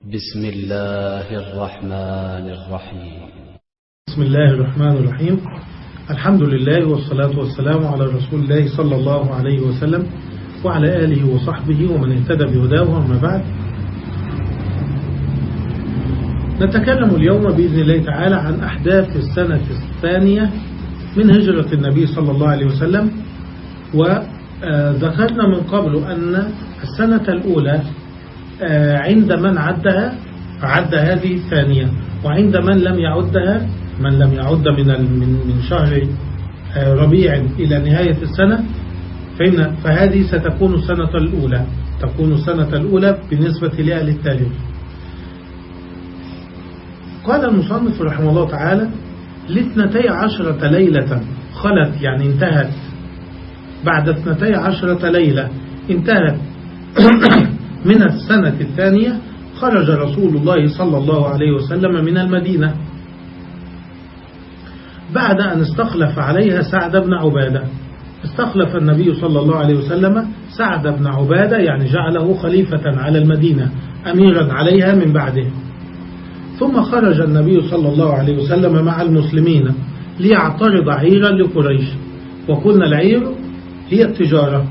بسم الله الرحمن الرحيم. بسم الله الرحمن الرحيم. الحمد لله والصلاة والسلام على رسول الله صلى الله عليه وسلم وعلى آله وصحبه ومن اهتدى بهداه أما بعد. نتكلم اليوم بإذن الله تعالى عن أحداث السنة الثانية من هجرة النبي صلى الله عليه وسلم. وذكرنا من قبل أن السنة الأولى عند من عدها عد هذه الثانية. وعند من لم يعدها من لم يعد من من شهر ربيع إلى نهاية السنة فإن فهذه ستكون السنة الأولى. تكون السنة الأولى بالنسبة لأهل التاريخ. قال المصنف رحمه الله تعالى لاثنتي عشرة ليلة خلت يعني انتهت. بعد اثنتي عشرة ليلة انتهت. من السنة الثانية خرج رسول الله صلى الله عليه وسلم من المدينة. بعد أن استخلف عليها سعد بن عبادة. استخلف النبي صلى الله عليه وسلم سعد بن عبادة يعني جعله خليفة على المدينة أميرا عليها من بعده. ثم خرج النبي صلى الله عليه وسلم مع المسلمين ليعترض عيرا لقريش. وقلنا العير هي التجارة.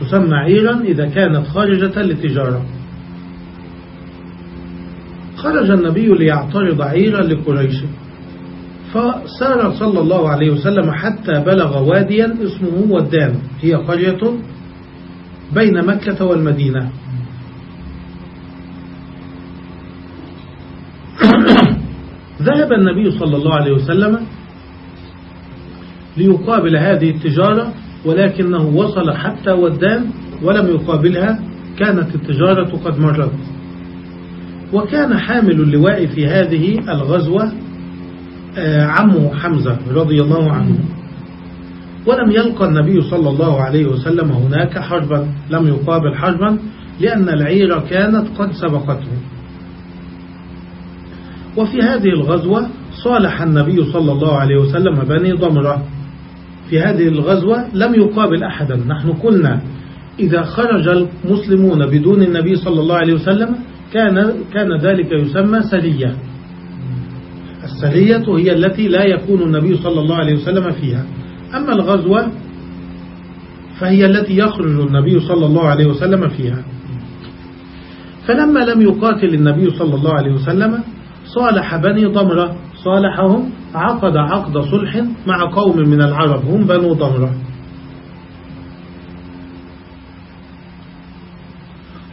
تسمى عيرا إذا كانت خارجة للتجارة. خرج النبي ليعترض عيرا لقريش. فسار صلى الله عليه وسلم حتى بلغ واديا اسمه ودان هي قرية بين مكة والمدينة. ذهب النبي صلى الله عليه وسلم ليقابل هذه التجارة ولكنه وصل حتى ودان ولم يقابلها كانت التجارة قد مرت. وكان حامل اللواء في هذه الغزوة عمه حمزة رضي الله عنه. ولم يلقى النبي صلى الله عليه وسلم هناك حربا لم يقابل حربا لأن العير كانت قد سبقته. وفي هذه الغزوة صالح النبي صلى الله عليه وسلم بني ضمرة. في هذه الغزوة لم يقابل أحدا. نحن قلنا إذا خرج المسلمون بدون النبي صلى الله عليه وسلم كان كان ذلك يسمى سرية السرية هي التي لا يكون النبي صلى الله عليه وسلم فيها. أما الغزوة فهي التي يخرج النبي صلى الله عليه وسلم فيها. فلما لم يقاتل النبي صلى الله عليه وسلم صالح بني ضمرة. صالحهم عقد عقد صلح مع قوم من العرب هم بنو ضمرة.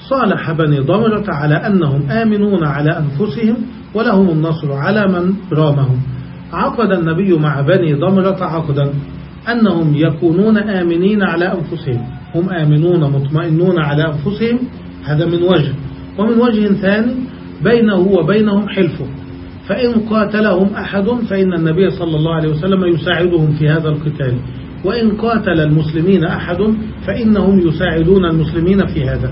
صالح بني ضمرة على أنهم آمنون على أنفسهم ولهم النصر على من رامهم. عقد النبي مع بني ضمرة عقدا أنهم يكونون آمنين على أنفسهم. هم آمنون مطمئنون على أنفسهم. هذا من وجه. ومن وجه ثاني بينه وبينهم حلفه. فإن قاتلهم أحد فإن النبي صلى الله عليه وسلم يساعدهم في هذا القتال. وإن قاتل المسلمين أحد فإنهم يساعدون المسلمين في هذا.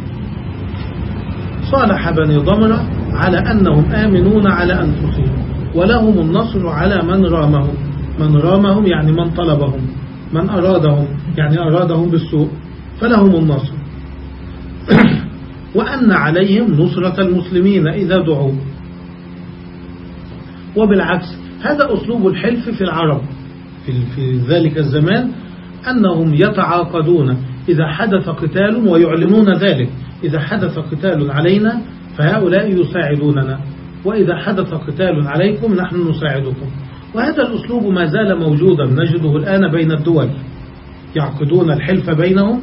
صالح بني ضمرة على أنهم آمنون على أنفسهم ولهم النصر على من رامهم. من رامهم يعني من طلبهم من أرادهم يعني أرادهم بالسوء فلهم النصر. وأن عليهم نصرة المسلمين إذا دعوا. وبالعكس هذا أسلوب الحلف في العرب. في, في ذلك الزمان أنهم يتعاقدون إذا حدث قتال ويعلنون ذلك. إذا حدث قتال علينا فهؤلاء يساعدوننا. وإذا حدث قتال عليكم نحن نساعدكم. وهذا الأسلوب ما زال موجودا نجده الآن بين الدول. يعقدون الحلف بينهم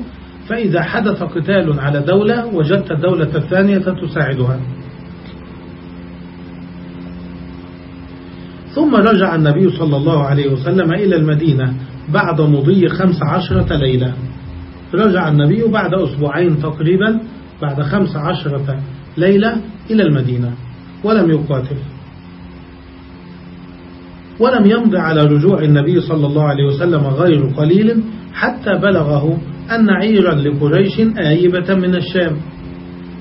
فإذا حدث قتال على دولة وجدت الدولة الثانية تساعدها. ثم رجع النبي صلى الله عليه وسلم إلى المدينة بعد مضي خمس عشرة ليلة. رجع النبي بعد أسبوعين تقريبا بعد خمس عشرة ليلة إلى المدينة ولم يقاتل. ولم يمضي على رجوع النبي صلى الله عليه وسلم غير قليل حتى بلغه أن عيرا لقريش آيبة من الشام.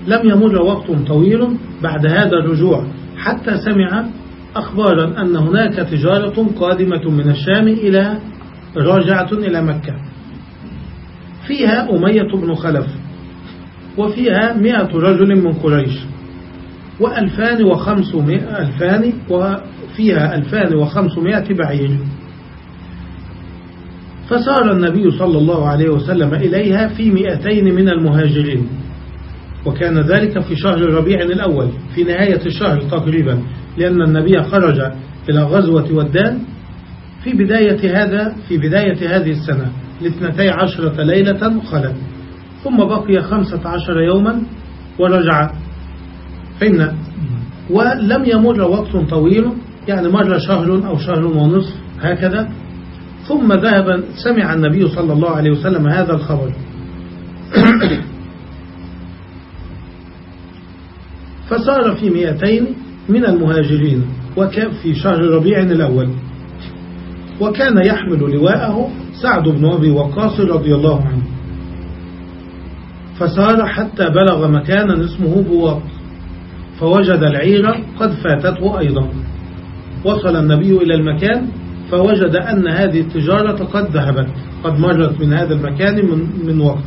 لم يمر وقت طويل بعد هذا الرجوع حتى سمع أخبارا أن هناك تجارة قادمة من الشام إلى راجعة إلى مكة. فيها أمية بن خلف وفيها مئة رجل من قريش وألفان وخمسمائة ألفان وفيها ألفان وخمسمائة بعير. فسار النبي صلى الله عليه وسلم إليها في مئتين من المهاجرين. وكان ذلك في شهر ربيع الأول في نهاية الشهر تقريبا لأن النبي خرج إلى غزوة ودان في بداية هذا في بداية هذه السنة لاثنتي عشرة ليلة خلت ثم بقي خمسة عشر يوما ورجع. فإن ولم يمر وقت طويل يعني مر شهر أو شهر ونصف هكذا. ثم ذهب سمع النبي صلى الله عليه وسلم هذا الخبر. فصار في مئتين من المهاجرين وكان في شهر ربيع الأول. وكان يحمل لواءه سعد بن أبي وقاص رضي الله عنه. فسار حتى بلغ مكانا اسمه بواط فوجد العير قد فاتته أيضا. وصل النبي إلى المكان فوجد أن هذه التجارة قد ذهبت قد مرت من هذا المكان من, من وقت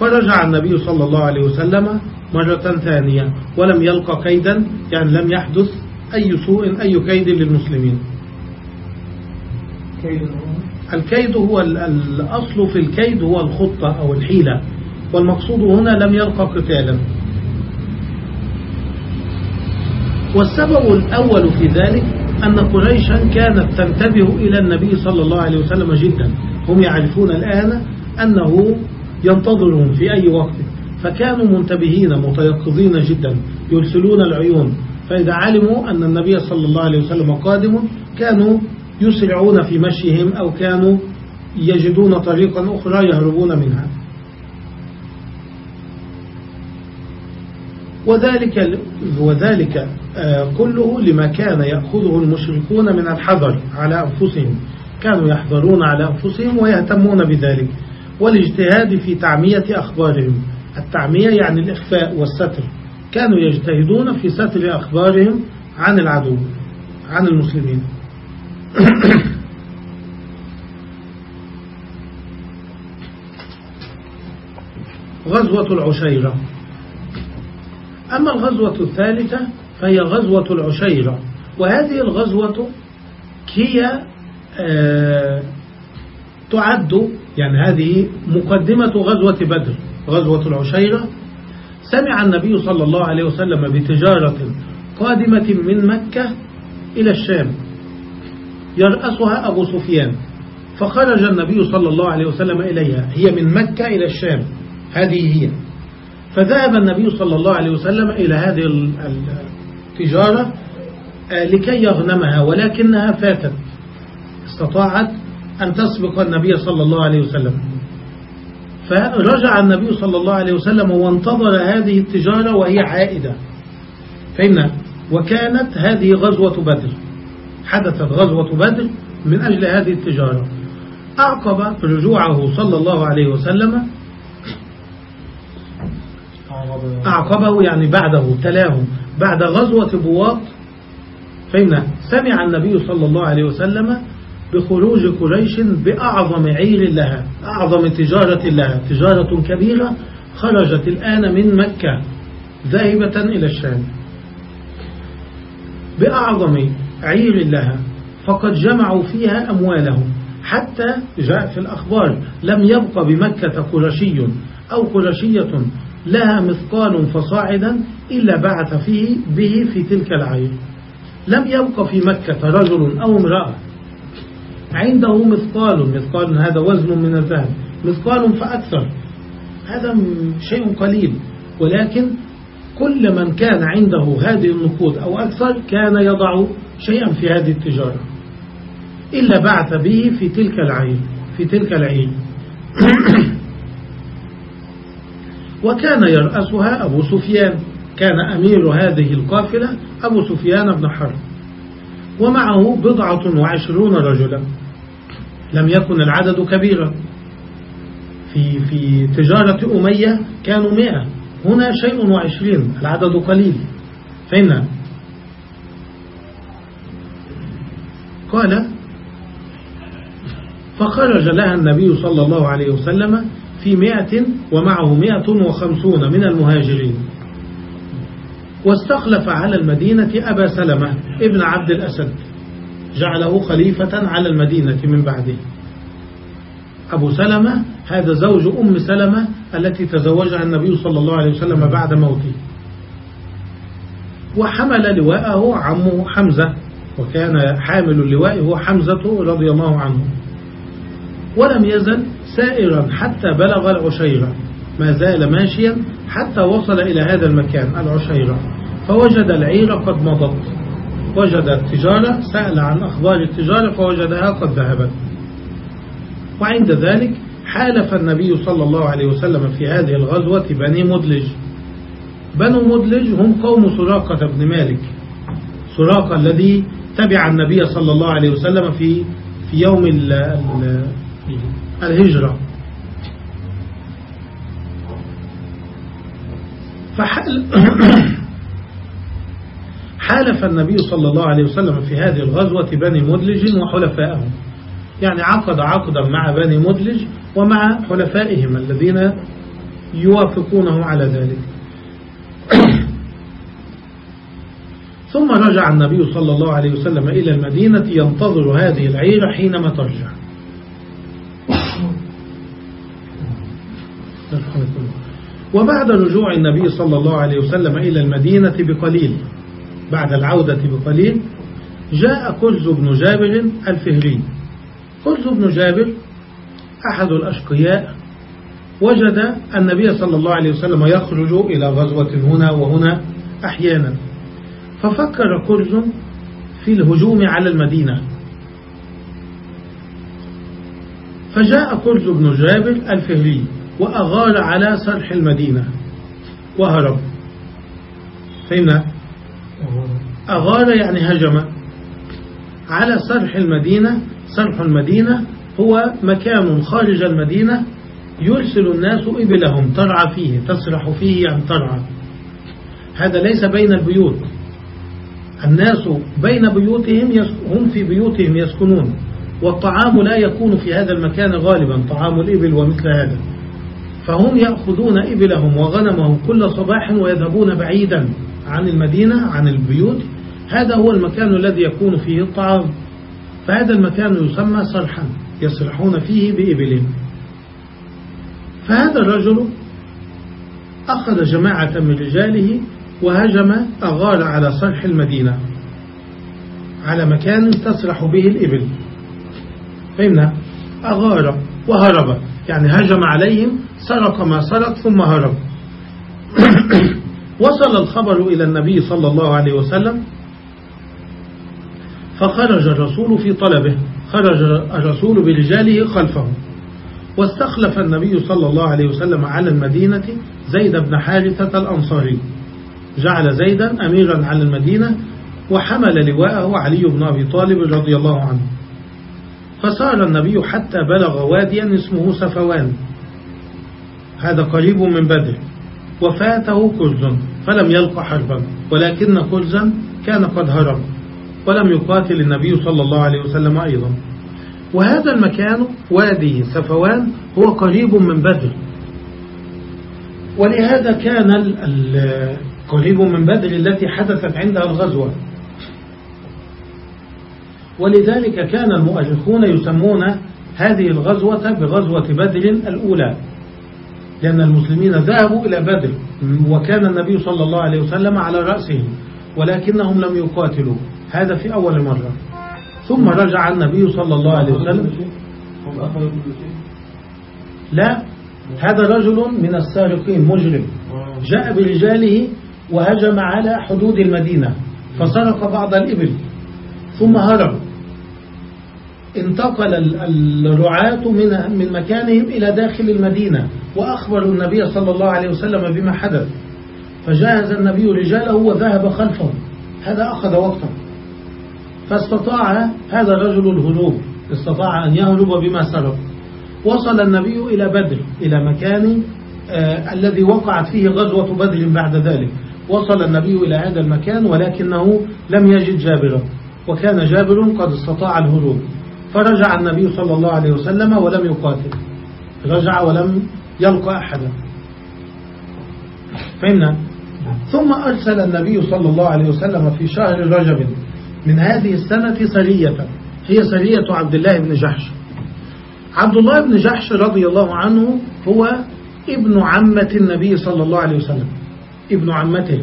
فرجع النبي صلى الله عليه وسلم مرة ثانية. ولم يلقى كيدا يعني لم يحدث أي سوء أي كيد للمسلمين. الكيد هو الأصل في الكيد هو الخطة أو الحيلة. والمقصود هنا لم يلقى قتالا. والسبب الأول في ذلك أن قريشا كانت تنتبه إلى النبي صلى الله عليه وسلم جدا. هم يعرفون الآن أنه ينتظرهم في أي وقت. فكانوا منتبهين متيقظين جدا يرسلون العيون. فإذا علموا أن النبي صلى الله عليه وسلم قادم كانوا يسرعون في مشيهم أو كانوا يجدون طريقا أخرى يهربون منها. وذلك وذلك آه، كله لما كان يأخذه المشركون من الحذر على أنفسهم. كانوا يحذرون على أنفسهم ويهتمون بذلك. والاجتهاد في تعمية أخبارهم. التعمية يعني الإخفاء والستر. كانوا يجتهدون في ستر أخبارهم عن العدو عن المسلمين. غزوة العشيرة. أما الغزوة الثالثة فهي غزوة العشيرة. وهذه الغزوة هي آه تعد يعني هذه مقدمة غزوة بدر. غزوة العشيرة سمع النبي صلى الله عليه وسلم بتجارة قادمة من مكة إلى الشام يرأسها أبو سفيان فخرج النبي صلى الله عليه وسلم إليها هي من مكة إلى الشام هذه هي. فذهب النبي صلى الله عليه وسلم إلى هذه التجارة آه، لكي يغنمها ولكنها فاتت استطاعت أن تسبق النبي صلى الله عليه وسلم. فرجع النبي صلى الله عليه وسلم وانتظر هذه التجارة وهي عائدة. فإن وكانت هذه غزوة بدر حدثت غزوة بدر من أجل هذه التجارة. أعقب رجوعه صلى الله عليه وسلم أعقبه يعني بعده تلاه بعد غزوة بواط. فإن سمع النبي صلى الله عليه وسلم بخروج قريش بأعظم عير لها أعظم تجارة لها. تجارة كبيرة خرجت الآن من مكة ذاهبة إلى الشام. بأعظم عير لها فقد جمعوا فيها أموالهم. حتى جاء في الأخبار لم يبق بمكة قرشي أو قرشية لها مثقال فصاعدا إلا بعث فيه به في تلك العير. لم يبق في مكة رجل أو امرأة عنده مثقال مثقال هذا وزن من الذهب مثقال فأكثر. هذا شيء قليل ولكن كل من كان عنده هذه النقود أو أكثر كان يضع شيئا في هذه التجارة إلا بعث به في تلك العين في تلك العين. وكان يرأسها أبو سفيان كان أمير هذه القافلة أبو سفيان بن حرب. ومعه بضعة وعشرون رجلا. لم يكن العدد كبيرا. في في تجارة أمية كانوا مئة. هنا شيء وعشرين. العدد قليل. فإن قال فخرج لها النبي صلى الله عليه وسلم في مئة ومعه مئة وخمسون من المهاجرين. واستخلف على المدينة أبا سلمة ابن عبد الأسد. جعله خليفة على المدينة من بعده. أبو سلمة هذا زوج أم سلمة التي تزوجها النبي صلى الله عليه وسلم بعد موته. وحمل لواءه عمه حمزة وكان حامل اللواء هو حمزة رضي الله عنه. ولم يزل سائرا حتى بلغ العشيرة. ما زال ماشيا حتى وصل إلى هذا المكان العشيرة. فوجد العير قد مضت. وجد التجارة سأل عن أخبار التجارة فوجدها قد ذهبت. وعند ذلك حالف النبي صلى الله عليه وسلم في هذه الغزوة بني مدلج. بنو مدلج هم قوم سراقة بن مالك. سراقة الذي تبع النبي صلى الله عليه وسلم في في يوم ال ال الهجرة. فحال حالف النبي صلى الله عليه وسلم في هذه الغزوة بني مدلج وحلفائهم. يعني عقد عقدا مع بني مدلج ومع حلفائهم الذين يوافقونه على ذلك. ثم رجع النبي صلى الله عليه وسلم إلى المدينة ينتظر هذه العير حينما ترجع. وبعد رجوع النبي صلى الله عليه وسلم إلى المدينة بقليل بعد العودة بقليل جاء كلز بن جابر الفهري. كلز بن جابر أحد الأشقياء وجد النبي صلى الله عليه وسلم يخرج إلى غزوة هنا وهنا أحيانا. ففكر كلز في الهجوم على المدينة. فجاء كلز بن جابر الفهري وأغار على سرح المدينة. وهرب. فهمنا أغار يعني هجم على سرح المدينة سرح المدينة هو مكان خارج المدينة يرسل الناس إبلهم ترعى فيه تسرح فيه يعني ترعى. هذا ليس بين البيوت. الناس بين بيوتهم هم في بيوتهم يسكنون. والطعام لا يكون في هذا المكان غالبا طعام الإبل ومثل هذا. فهم يأخذون إبلهم وغنمهم كل صباح ويذهبون بعيدا. عن المدينة عن البيوت. هذا هو المكان الذي يكون فيه الطعام. فهذا المكان يسمى صرحا يسرحون فيه بإبلهم فهذا الرجل أخذ جماعة من رجاله وهجم أغار على صرح المدينة على مكان تسرح به الإبل. فهمنا أغار وهرب يعني هجم عليهم سرق ما سرق ثم هرب. وصل الخبر إلى النبي صلى الله عليه وسلم فخرج الرسول في طلبه خرج الرسول برجاله خلفه واستخلف النبي صلى الله عليه وسلم على المدينة زيد بن حارثة الأنصاري. جعل زيدا أميرا على المدينة وحمل لواءه علي بن أبي طالب رضي الله عنه. فسار النبي حتى بلغ واديا اسمه سفوان. هذا قريب من بدر. وفاته كلز فلم يلق حربا ولكن كلزا كان قد هرب ولم يقاتل النبي صلى الله عليه وسلم أيضا. وهذا المكان وادي سفوان هو قريب من بدر. ولهذا كان قريب من بدر التي حدثت عندها الغزوة. ولذلك كان المؤرخون يسمون هذه الغزوة بغزوة بدر الأولى. لأن المسلمين ذهبوا إلى بدر وكان النبي صلى الله عليه وسلم على رأسهم ولكنهم لم يقاتلوا. هذا في أول مرة. ثم رجع النبي صلى الله عليه وسلم. لا هذا رجل من السارقين مجرم. جاء برجاله وهجم على حدود المدينة فسرق بعض الإبل ثم هرب. انتقل الرعاة من من مكانهم إلى داخل المدينة وأخبروا النبي صلى الله عليه وسلم بما حدث. فجهز النبي رجاله وذهب خلفهم. هذا أخذ وقتا. فاستطاع هذا الرجل الهروب استطاع أن يهرب بما سرق وصل النبي إلى بدر إلى مكان آه الذي وقعت فيه غزوة بدر بعد ذلك. وصل النبي إلى هذا المكان ولكنه لم يجد جابرا. وكان جابر قد استطاع الهروب فرجع النبي صلى الله عليه وسلم ولم يقاتل. رجع ولم يلقى أحدا. فهمنا؟ ثم أرسل النبي صلى الله عليه وسلم في شهر رجب من هذه السنة سرية. هي سرية عبد الله بن جحش. عبد الله بن جحش رضي الله عنه هو ابن عمة النبي صلى الله عليه وسلم. ابن عمته.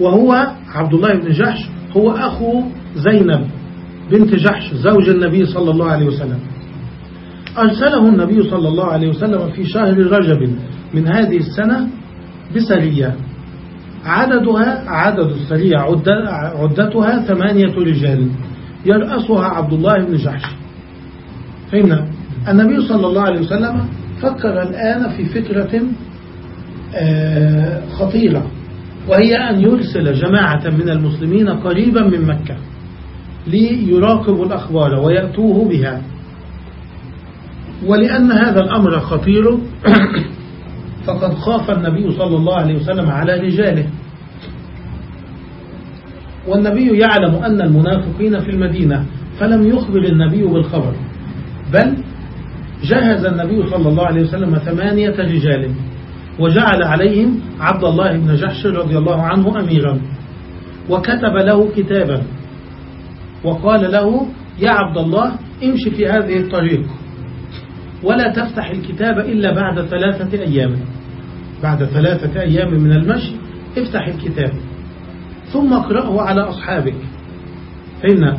وهو عبد الله بن جحش هو أخو زينب. بنت جحش زوج النبي صلى الله عليه وسلم. أرسله النبي صلى الله عليه وسلم في شهر رجب من هذه السنة بسرية. عددها عدد السرية عدتها ثمانية رجال. يرأسها عبد الله بن جحش. فهمنا؟ النبي صلى الله عليه وسلم فكر الآن في فكرة آه، خطيرة وهي أن يرسل جماعة من المسلمين قريبا من مكة. ليراقبوا الأخبار ويأتوه بها. ولأن هذا الأمر خطير فقد خاف النبي صلى الله عليه وسلم على رجاله. والنبي يعلم أن المنافقين في المدينة فلم يخبر النبي بالخبر بل جهز النبي صلى الله عليه وسلم ثمانية رجال وجعل عليهم عبد الله بن جحش رضي الله عنه أميرا وكتب له كتابا. وقال له يا عبد الله امشي في هذه الطريق. ولا تفتح الكتاب إلا بعد ثلاثة أيام. بعد ثلاثة أيام من المشي افتح الكتاب. ثم اقرأه على أصحابك. هنا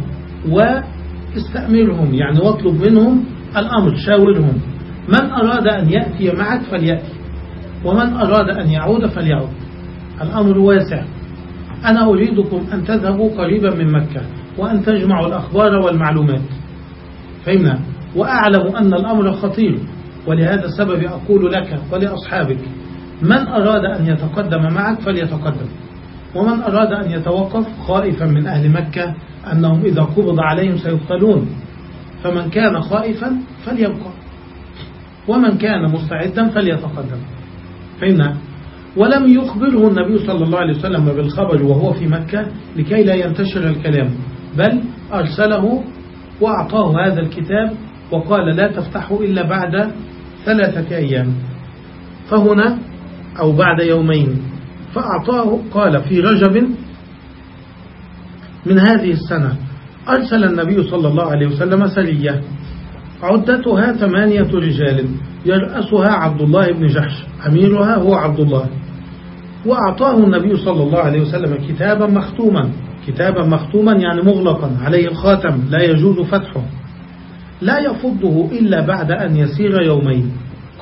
واستأمرهم يعني واطلب منهم الأمر شاورهم. من أراد أن يأتي معك فليأتي. ومن أراد أن يعود فليعود. الأمر واسع. أنا أريدكم أن تذهبوا قريبا من مكة. وأن تجمعوا الأخبار والمعلومات. فهمنا؟ وأعلم أن الأمر خطير ولهذا السبب أقول لك ولأصحابك من أراد أن يتقدم معك فليتقدم. ومن أراد أن يتوقف خائفا من أهل مكة أنهم إذا قبض عليهم سيقتلون فمن كان خائفا فليبقى. ومن كان مستعدا فليتقدم. فهمنا؟ ولم يخبره النبي صلى الله عليه وسلم بالخبر وهو في مكة لكي لا ينتشر الكلام. بل أرسله وأعطاه هذا الكتاب وقال لا تفتحه إلا بعد ثلاثة أيام. فهنا أو بعد يومين فأعطاه قال في رجب من هذه السنة أرسل النبي صلى الله عليه وسلم سرية عدتها ثمانية رجال يرأسها عبد الله بن جحش أميرها هو عبد الله وأعطاه النبي صلى الله عليه وسلم كتابا مختوما. كتابا مختوما يعني مغلقا عليه الخاتم لا يجوز فتحه. لا يفضه إلا بعد أن يسير يومين.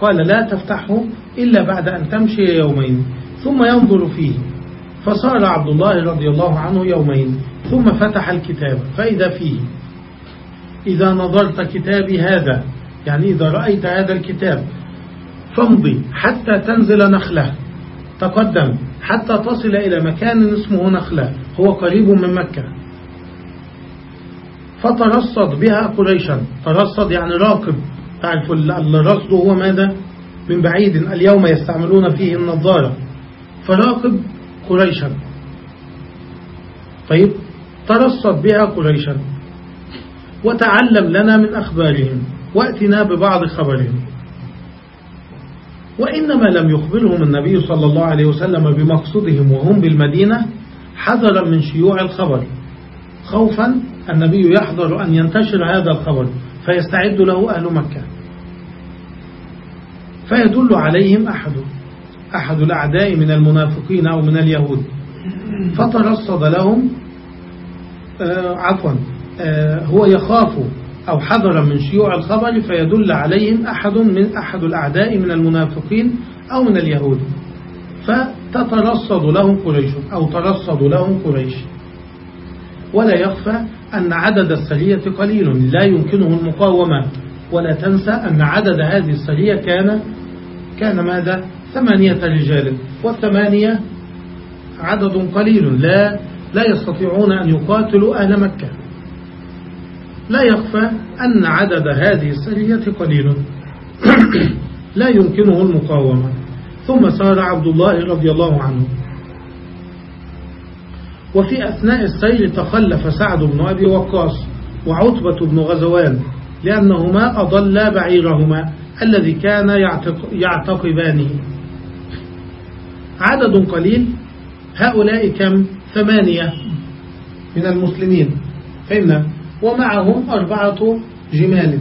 قال لا تفتحه إلا بعد أن تمشي يومين. ثم ينظر فيه. فصار عبد الله رضي الله عنه يومين. ثم فتح الكتاب. فإذا فيه. إذا نظرت كتابي هذا يعني إذا رأيت هذا الكتاب فامضي حتى تنزل نخلة. تقدم. حتى تصل إلى مكان اسمه نخلة. هو قريب من مكة. فترصد بها قريشا. ترصد يعني راقب. تعرف الرصد هو ماذا؟ من بعيد. اليوم يستعملون فيه النظارة. فراقب قريشا. طيب ترصد بها قريشا. وتعلم لنا من أخبارهم. وأتنا ببعض خبرهم. وإنما لم يخبرهم النبي صلى الله عليه وسلم بمقصودهم وهم بالمدينة. حذرا من شيوع الخبر. خوفا النبي يحذر أن ينتشر هذا الخبر فيستعد له أهل مكة. فيدل عليهم أحد أحد الأعداء من المنافقين أو من اليهود. فترصد لهم آه عفوا آه هو يخاف أو حذر من شيوع الخبر فيدل عليهم أحد من أحد الأعداء من المنافقين أو من اليهود. فتترصد لهم قريش أو ترصد لهم قريش. ولا يخفى أن عدد السرية قليل لا يمكنه المقاومة. ولا تنسى أن عدد هذه السرية كان كان ماذا؟ ثمانية رجال. والثمانية عدد قليل. لا لا يستطيعون أن يقاتلوا أهل مكة. لا يخفى أن عدد هذه السرية قليل. لا يمكنه المقاومة. ثم سار عبد الله رضي الله عنه. وفي أثناء السير تخلف سعد بن أبي وقاص وعتبة بن غزوان لأنهما أضلا بعيرهما الذي كان يعتقبانه عدد قليل هؤلاء كم؟ ثمانية من المسلمين. فهمنا ومعهم أربعة جمال.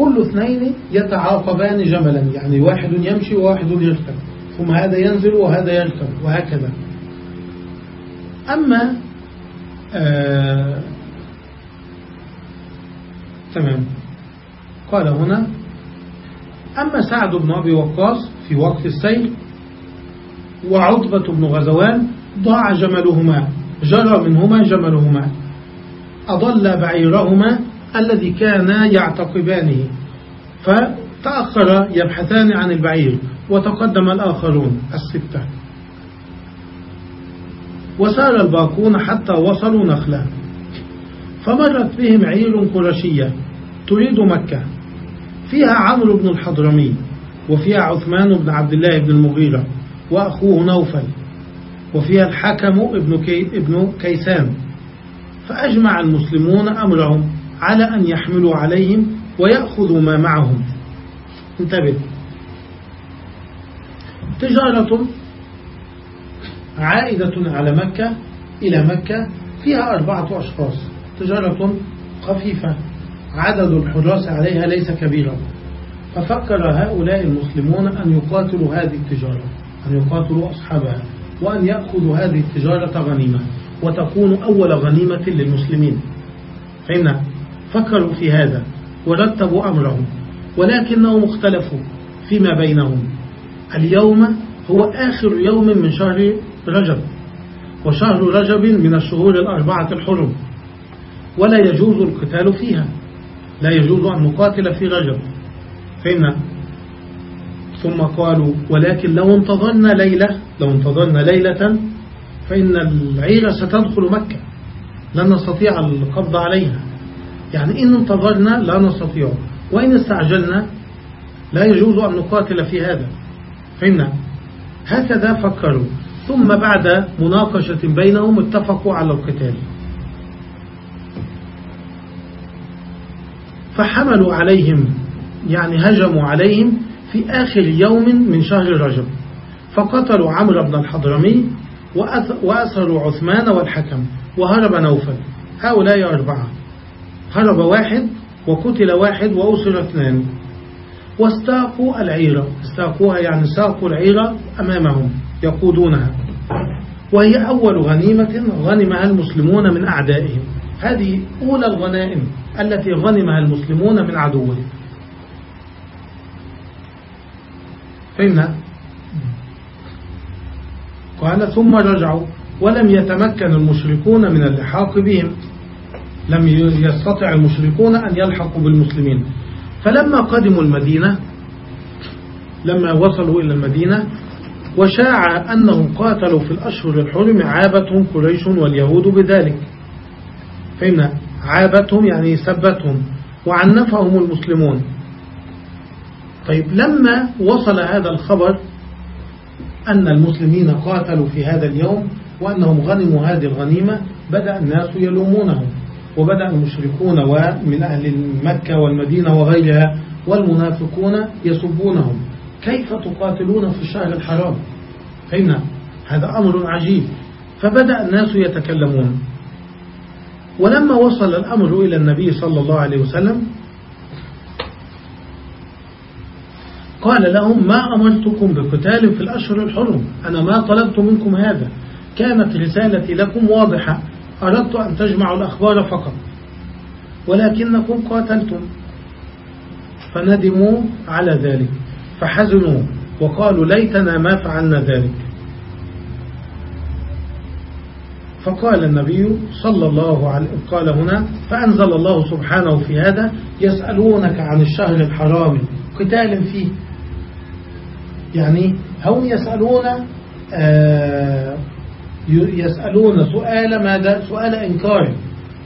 كل اثنين يتعاقبان جملا يعني واحد يمشي وواحد يركب ثم هذا ينزل وهذا يركب وهكذا. أما آه تمام. قال هنا أما سعد بن أبي وقاص في وقت السير وعتبة بن غزوان ضاع جملهما جرى منهما جملهما أضل بعيرهما الذي كانا يعتقبانه فتأخر يبحثان عن البعير وتقدم الآخرون الستة. وسار الباقون حتى وصلوا نخلة. فمرت بهم عير قرشية تريد مكة. فيها عمرو بن الحضرمي وفيها عثمان بن عبد الله بن المغيرة وأخوه نوفل وفيها الحكم ابن, ابن كيسان. فأجمع المسلمون أمرهم على أن يحملوا عليهم ويأخذوا ما معهم. انتبه. تجارة عائدة على مكة إلى مكة فيها أربعة أشخاص. تجارة خفيفة. عدد الحراس عليها ليس كبيرا. ففكر هؤلاء المسلمون أن يقاتلوا هذه التجارة أن يقاتلوا أصحابها وأن يأخذوا هذه التجارة غنيمة وتكون أول غنيمة للمسلمين. فإن فكروا في هذا ورتبوا أمرهم ولكنهم اختلفوا فيما بينهم. اليوم هو آخر يوم من شهر رجب وشهر رجب من الشهور الأربعة الحرم ولا يجوز القتال فيها لا يجوز أن نقاتل في رجب. فإن ثم قالوا ولكن لو انتظرنا ليلة لو انتظرنا ليلة فإن العيرة ستدخل مكة لن نستطيع القبض عليها. يعني إن انتظرنا لا نستطيع وإن استعجلنا لا يجوز أن نقاتل في هذا. فهمنا؟ هكذا فكروا. ثم بعد مناقشة بينهم اتفقوا على القتال. فحملوا عليهم يعني هجموا عليهم في آخر يوم من شهر رجب. فقتلوا عمرو بن الحضرمي وأسروا عثمان والحكم وهرب نوفل. هؤلاء أربعة. هرب واحد وقتل واحد وأسر اثنان واستاقوا العيرة. استاقوها يعني ساقوا العيرة أمامهم يقودونها. وهي أول غنيمة غنمها المسلمون من أعدائهم. هذه أولى الغنائم التي غنمها المسلمون من عدوهم. فهمنا قال ثم رجعوا ولم يتمكن المشركون من اللحاق بهم. لم يستطع المشركون أن يلحقوا بالمسلمين. فلما قدموا المدينة لما وصلوا إلى المدينة وشاع أنهم قاتلوا في الأشهر الحرم عابتهم قريش واليهود بذلك. فإن عابتهم يعني سبتهم وعنفهم المسلمون. طيب لما وصل هذا الخبر أن المسلمين قاتلوا في هذا اليوم وأنهم غنموا هذه الغنيمة بدأ الناس يلومونهم. وبدأ المشركون ومن أهل مكة والمدينة وغيرها والمنافقون يسبونهم كيف تقاتلون في الشهر الحرام؟ فإن هذا أمر عجيب. فبدأ الناس يتكلمون. ولما وصل الأمر إلى النبي صلى الله عليه وسلم قال لهم ما أمرتكم بقتال في الأشهر الحرم؟ أنا ما طلبت منكم هذا. كانت رسالتي لكم واضحة. أردت أن تجمعوا الأخبار فقط ولكنكم قاتلتم. فندموا على ذلك فحزنوا وقالوا ليتنا ما فعلنا ذلك. فقال النبي صلى الله عليه قال هنا فأنزل الله سبحانه في هذا يسألونك عن الشهر الحرام قتال فيه. يعني هم يسألون آه يسألون سؤال ماذا؟ سؤال إنكار.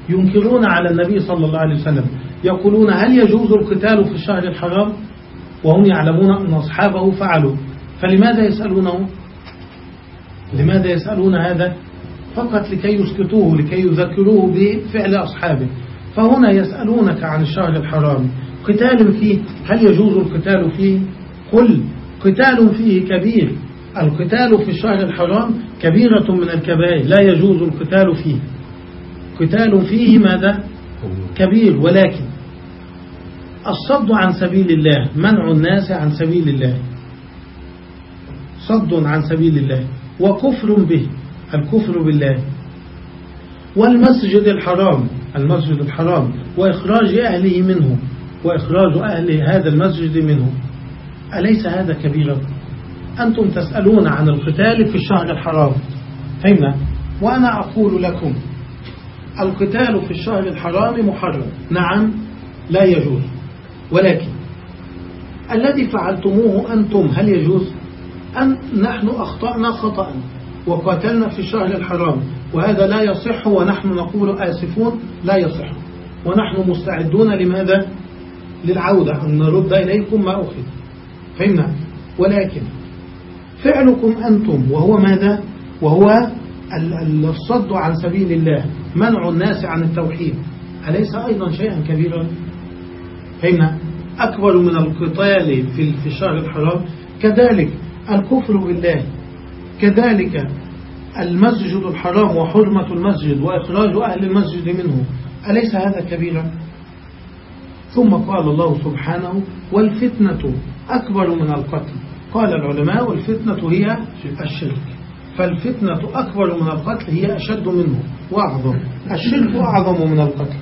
ينكرون على النبي صلى الله عليه وسلم. يقولون هل يجوز القتال في الشهر الحرام؟ وهم يعلمون أن أصحابه فعلوا. فلماذا يسألونه؟ لماذا يسألون هذا؟ فقط لكي يسكتوه لكي يذكروه بفعل أصحابه. فهنا يسألونك عن الشهر الحرام. قتال فيه هل يجوز القتال فيه؟ قل قتال فيه كبير. القتال في الشهر الحرام كبيرة من الكبائر لا يجوز القتال فيه. قتال فيه ماذا؟ كبير. ولكن الصد عن سبيل الله منع الناس عن سبيل الله. صد عن سبيل الله وكفر به الكفر بالله. والمسجد الحرام المسجد الحرام وإخراج أهله منه وإخراج أهل هذا المسجد منه. أليس هذا كبيرا؟ أنتم تسألون عن القتال في الشهر الحرام. فهمنا؟ وأنا أقول لكم القتال في الشهر الحرام محرم. نعم لا يجوز. ولكن الذي فعلتموه أنتم هل يجوز أن نحن أخطأنا خطأ وقاتلنا في الشهر الحرام؟ وهذا لا يصح ونحن نقول آسفون لا يصح. ونحن مستعدون لماذا؟ للعودة أن نرد إليكم ما أخذ. فهمنا؟ ولكن فعلكم أنتم وهو ماذا؟ وهو الصد عن سبيل الله منع الناس عن التوحيد. أليس أيضا شيئا كبيرا؟ فهمنا؟ أكبر من القتال في الشهر الحرام. كذلك الكفر بالله. كذلك المسجد الحرام وحرمة المسجد وإخراج أهل المسجد منه. أليس هذا كبيرا؟ ثم قال الله سبحانه والفتنة أكبر من القتل. قال العلماء والفتنة هي الشرك. فالفتنة أكبر من القتل هي أشد منه وأعظم. الشرك أعظم من القتل.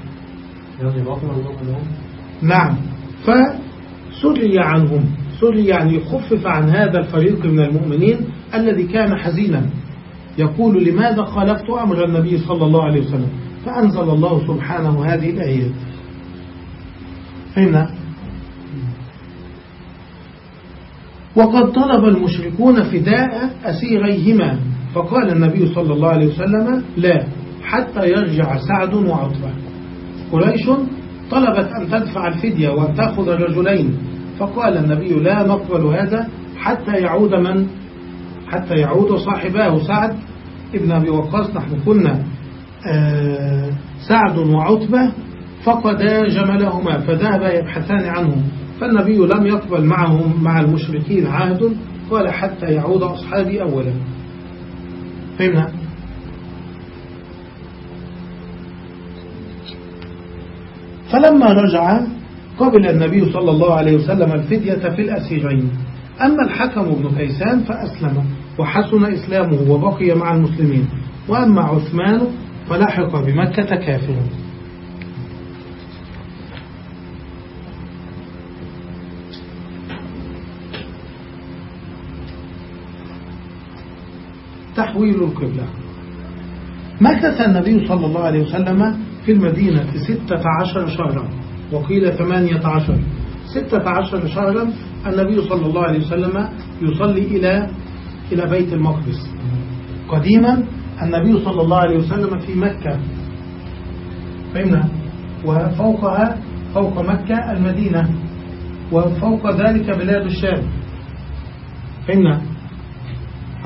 نعم. فسري عنهم. سري يعني خفف عن هذا الفريق من المؤمنين الذي كان حزينا. يقول لماذا خالفت أمر النبي صلى الله عليه وسلم؟ فأنزل الله سبحانه هذه الآية فهمنا وقد طلب المشركون فداء أسيريهما. فقال النبي صلى الله عليه وسلم لا حتى يرجع سعد وعطبة قريش طلبت أن تدفع الفدية وأن تأخذ الرجلين. فقال النبي لا نقبل هذا حتى يعود من؟ حتى يعود صاحباه سعد ابن أبي وقاص نحن كنا آه، سعد وعتبة فقدا جملهما فذهبا يبحثان عنه فالنبي لم يقبل معهم مع المشركين عهد قال حتى يعود أصحابي أولا. فهمنا؟ فلما رجع قبل النبي صلى الله عليه وسلم الفدية في الأسيرين. أما الحكم بن كيسان فأسلم وحسن إسلامه وبقي مع المسلمين. وأما عثمان فلحق بمكة كافرا. تحويل القبلة. مكث النبي صلى الله عليه وسلم في المدينة ستة عشر شهرا وقيل ثمانية عشر. ستة عشر شهرا النبي صلى الله عليه وسلم يصلي إلى إلى بيت المقدس. قديما النبي صلى الله عليه وسلم في مكة. فهمنا؟ وفوقها فوق مكة المدينة وفوق ذلك بلاد الشام. فهمنا؟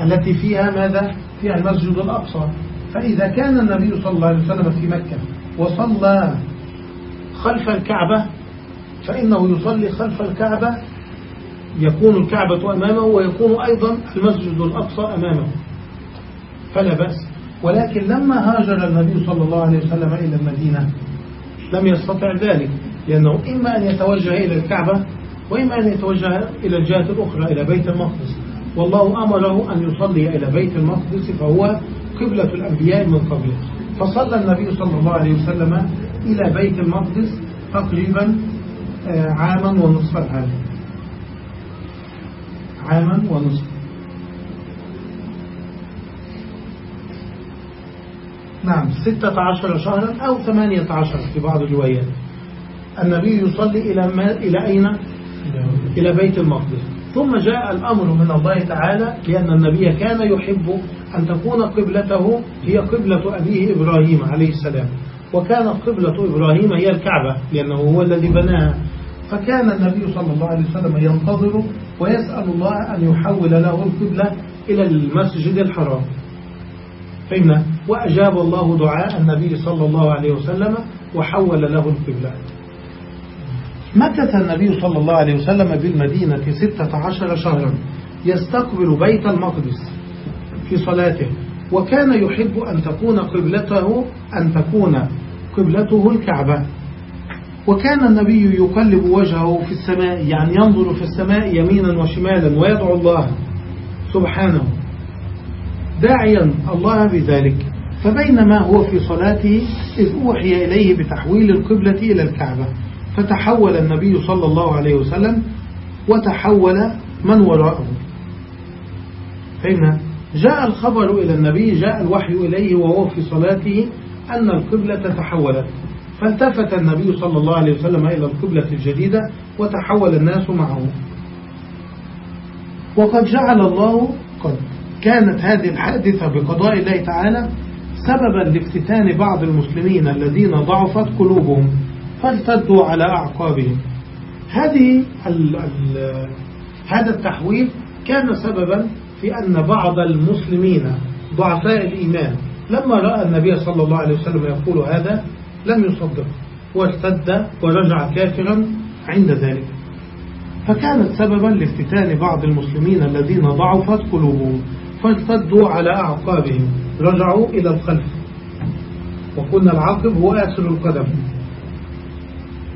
التي فيها ماذا؟ فيها المسجد الأقصى. فإذا كان النبي صلى الله عليه وسلم في مكة وصلى خلف الكعبة فإنه يصلي خلف الكعبة يكون الكعبة أمامه ويكون أيضا المسجد الأقصى أمامه. فلا بأس. ولكن لما هاجر النبي صلى الله عليه وسلم إلى المدينة لم يستطع ذلك لأنه إما أن يتوجه إلى الكعبة وإما أن يتوجه إلى الجهة الأخرى إلى بيت المقدس. والله أمره أن يصلي إلى بيت المقدس فهو قبلة الأنبياء من قبله فصلى النبي صلى الله عليه وسلم إلى بيت المقدس تقريبا آه، عاما ونصف العام عاما ونصف. نعم ستة عشر شهرا أو ثمانية عشر في بعض الروايات. النبي يصلي إلى, ما إلى أين؟ إلى بيت المقدس. ثم جاء الأمر من الله تعالى لأن النبي كان يحب أن تكون قبلته هي قبلة أبيه إبراهيم عليه السلام. وكانت قبلة إبراهيم هي الكعبة لأنه هو الذي بناها. فكان النبي صلى الله عليه وسلم ينتظر ويسأل الله أن يحول له القبلة إلى المسجد الحرام. فهمنا؟ وأجاب الله دعاء النبي صلى الله عليه وسلم وحول له القبلة. مكث النبي صلى الله عليه وسلم بالمدينة ستة عشر شهرا يستقبل بيت المقدس في صلاته وكان يحب أن تكون قبلته أن تكون قبلته الكعبة. وكان النبي يقلب وجهه في السماء يعني ينظر في السماء يمينا وشمالا ويدعو الله سبحانه. داعيا الله بذلك. فبينما هو في صلاته إذ أوحي إليه بتحويل القبلة إلى الكعبة. فتحول النبي صلى الله عليه وسلم وتحول من وراءه. فهمنا جاء الخبر إلى النبي جاء الوحي إليه وهو في صلاته أن القبلة تحولت. فالتفت النبي صلى الله عليه وسلم إلى القبلة الجديدة وتحول الناس معه. وقد جعل الله قد كانت هذه الحادثة بقضاء الله تعالى سببا لافتتان بعض المسلمين الذين ضعفت قلوبهم. فارتدوا على أعقابهم. هذه ال ال هذا التحويل كان سببا في أن بعض المسلمين ضعفاء الإيمان. لما رأى النبي صلى الله عليه وسلم يقول هذا لم يصدق وارتد ورجع كافرا عند ذلك. فكانت سببا لافتتان بعض المسلمين الذين ضعفت قلوبهم فارتدوا على أعقابهم رجعوا إلى الخلف. وقلنا العقب هو آسر القدم.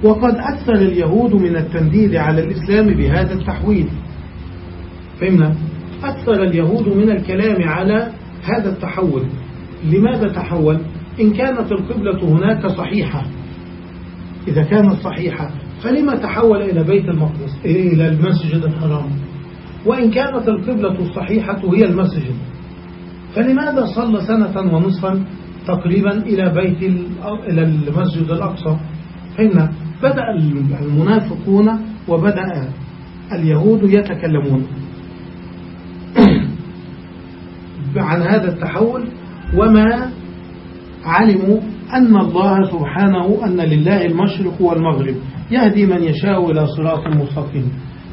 وقد أكثر اليهود من التنديد على الإسلام بهذا التحويل. فهمنا؟ أكثر اليهود من الكلام على هذا التحول. لماذا تحول؟ إن كانت القبلة هناك صحيحة. إذا كانت صحيحة فلما تحول إلى بيت المقدس إلى المسجد الحرام؟ وإن كانت القبلة الصحيحة هي المسجد. فلماذا صلى سنة ونصفا تقريبا إلى بيت إلى المسجد الأقصى؟ فإن بدأ المنافقون وبدأ اليهود يتكلمون. عن هذا التحول وما علموا أن الله سبحانه أن لله المشرق والمغرب يهدي من يشاء إلى صراط مستقيم.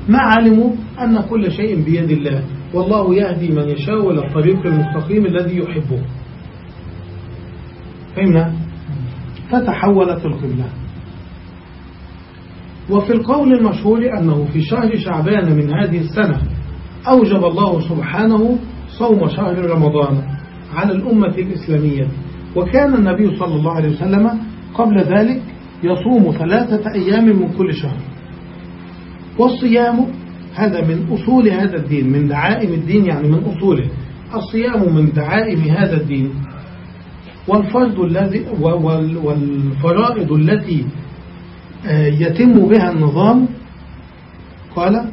ما علموا أن كل شيء بيد الله. والله يهدي من يشاء إلى الطريق المستقيم الذي يحبه. فهمنا؟ فتحولت القبلة. وفي القول المشهور أنه في شهر شعبان من هذه السنة أوجب الله سبحانه صوم شهر رمضان على الأمة الإسلامية. وكان النبي صلى الله عليه وسلم قبل ذلك يصوم ثلاثة أيام من كل شهر. والصيام هذا من أصول هذا الدين من دعائم الدين يعني من أصوله. الصيام من دعائم هذا الدين. والفرض الذي والفرائض التي يتم بها النظام قال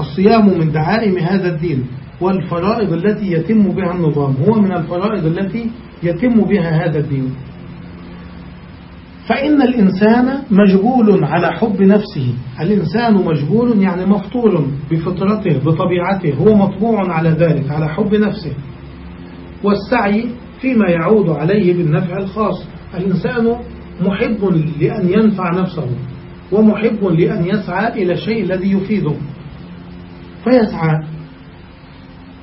الصيام من دعائم هذا الدين والفرائض التي يتم بها النظام. هو من الفرائض التي يتم بها هذا الدين. فإن الإنسان مجبول على حب نفسه. الإنسان مجبول يعني مفطور بفطرته بطبيعته. هو مطبوع على ذلك على حب نفسه. والسعي فيما يعود عليه بالنفع الخاص. الإنسان محب لأن ينفع نفسه ومحب لأن يسعى إلى الشيء الذي يفيده. فيسعى.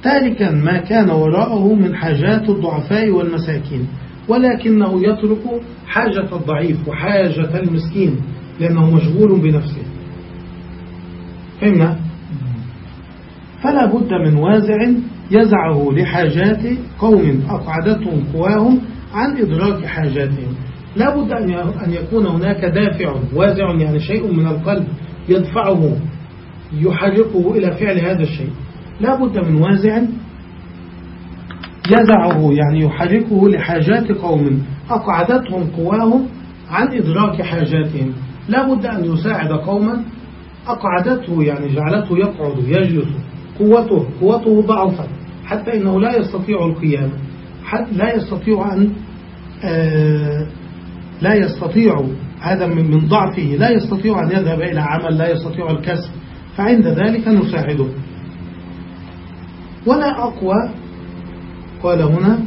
تاركا ما كان وراءه من حاجات الضعفاء والمساكين ولكنه يترك حاجة الضعيف وحاجة المسكين لأنه مشغول بنفسه. فهمنا؟ فلا بد من وازع يزعه لحاجات قوم أقعدتهم قواهم عن إدراك حاجاتهم. لا بد أن يكون هناك دافع وازع يعني شيء من القلب يدفعه يحركه إلى فعل هذا الشيء. لا بد من وازع يزعه يعني يحركه لحاجات قوم أقعدتهم قواهم عن إدراك حاجاتهم. لا بد أن يساعد قوما أقعدته يعني جعلته يقعد يجلس قوته قوته ضعفت حتى إنه لا يستطيع القيام لا يستطيع أن آه لا يستطيع هذا من ضعفه لا يستطيع أن يذهب إلى عمل لا يستطيع الكسب فعند ذلك نساعده. ولا أقوى قال هنا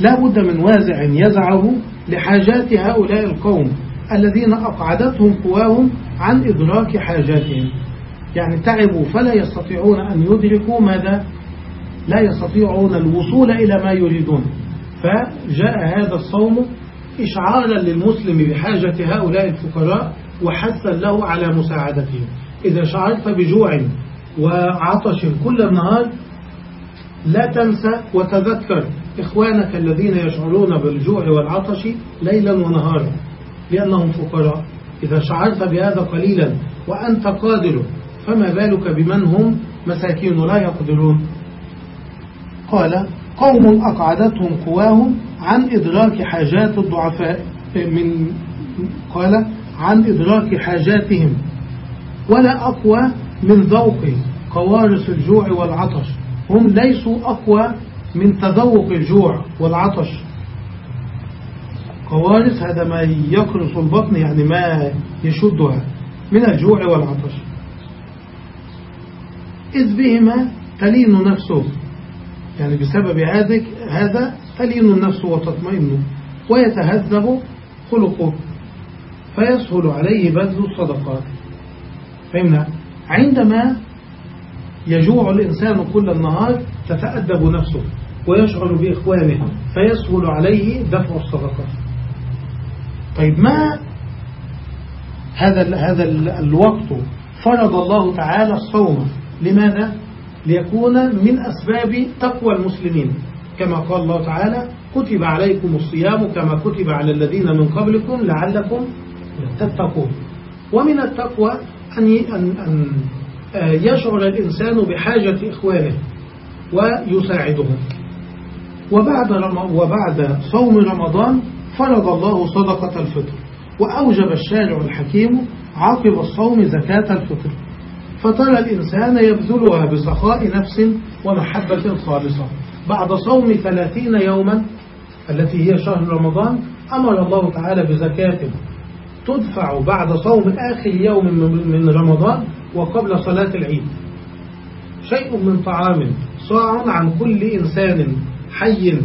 لا بد من وازع يزعه لحاجات هؤلاء القوم الذين أقعدتهم قواهم عن إدراك حاجاتهم. يعني تعبوا فلا يستطيعون أن يدركوا ماذا؟ لا يستطيعون الوصول إلى ما يريدون. فجاء هذا الصوم إشعارا للمسلم بحاجة هؤلاء الفقراء وحثا له على مساعدتهم. إذا شعرت بجوع وعطش كل النهار لا تنسى وتذكر إخوانك الذين يشعرون بالجوع والعطش ليلا ونهارا لأنهم فقراء. إذا شعرت بهذا قليلا وأنت قادر فما بالك بمن هم؟ مساكين لا يقدرون. قال قوم أقعدتهم قواهم عن إدراك حاجات الضعفاء من قال عن إدراك حاجاتهم. ولا أقوى من ذوق قوارص الجوع والعطش. هم ليسوا أقوى من تذوق الجوع والعطش. قوارص هذا ما يقرص البطن يعني ما يشدها من الجوع والعطش. إذ بهما تلين نفسه. يعني بسبب هذا تلين النفس وتطمئن ويتهذب خلقه فيسهل عليه بذل الصدقات؟ فهمنا عندما يجوع الإنسان كل النهار تتأدب نفسه ويشعر بإخوانه فيسهل عليه دفع الصدقات. طيب ما هذا هذا الوقت فرض الله تعالى الصوم؟ لماذا؟ ليكون من أسباب تقوى المسلمين. كما قال الله تعالى كتب عليكم الصيام كما كتب على الذين من قبلكم لعلكم تتقون. ومن التقوى أن أن آه، يشعر الإنسان بحاجة إخوانه ويساعدهم. وبعد وبعد صوم رمضان فرض الله صدقة الفطر وأوجب الشارع الحكيم عقب الصوم زكاة الفطر. فترى الإنسان يبذلها بسخاء نفس ومحبة خالصة. بعد صوم ثلاثين يوما التي هي شهر رمضان أمر الله تعالى بزكاة تدفع بعد صوم آخر يوم من رمضان وقبل صلاة العيد. شيء من طعام صاع عن كل إنسان حي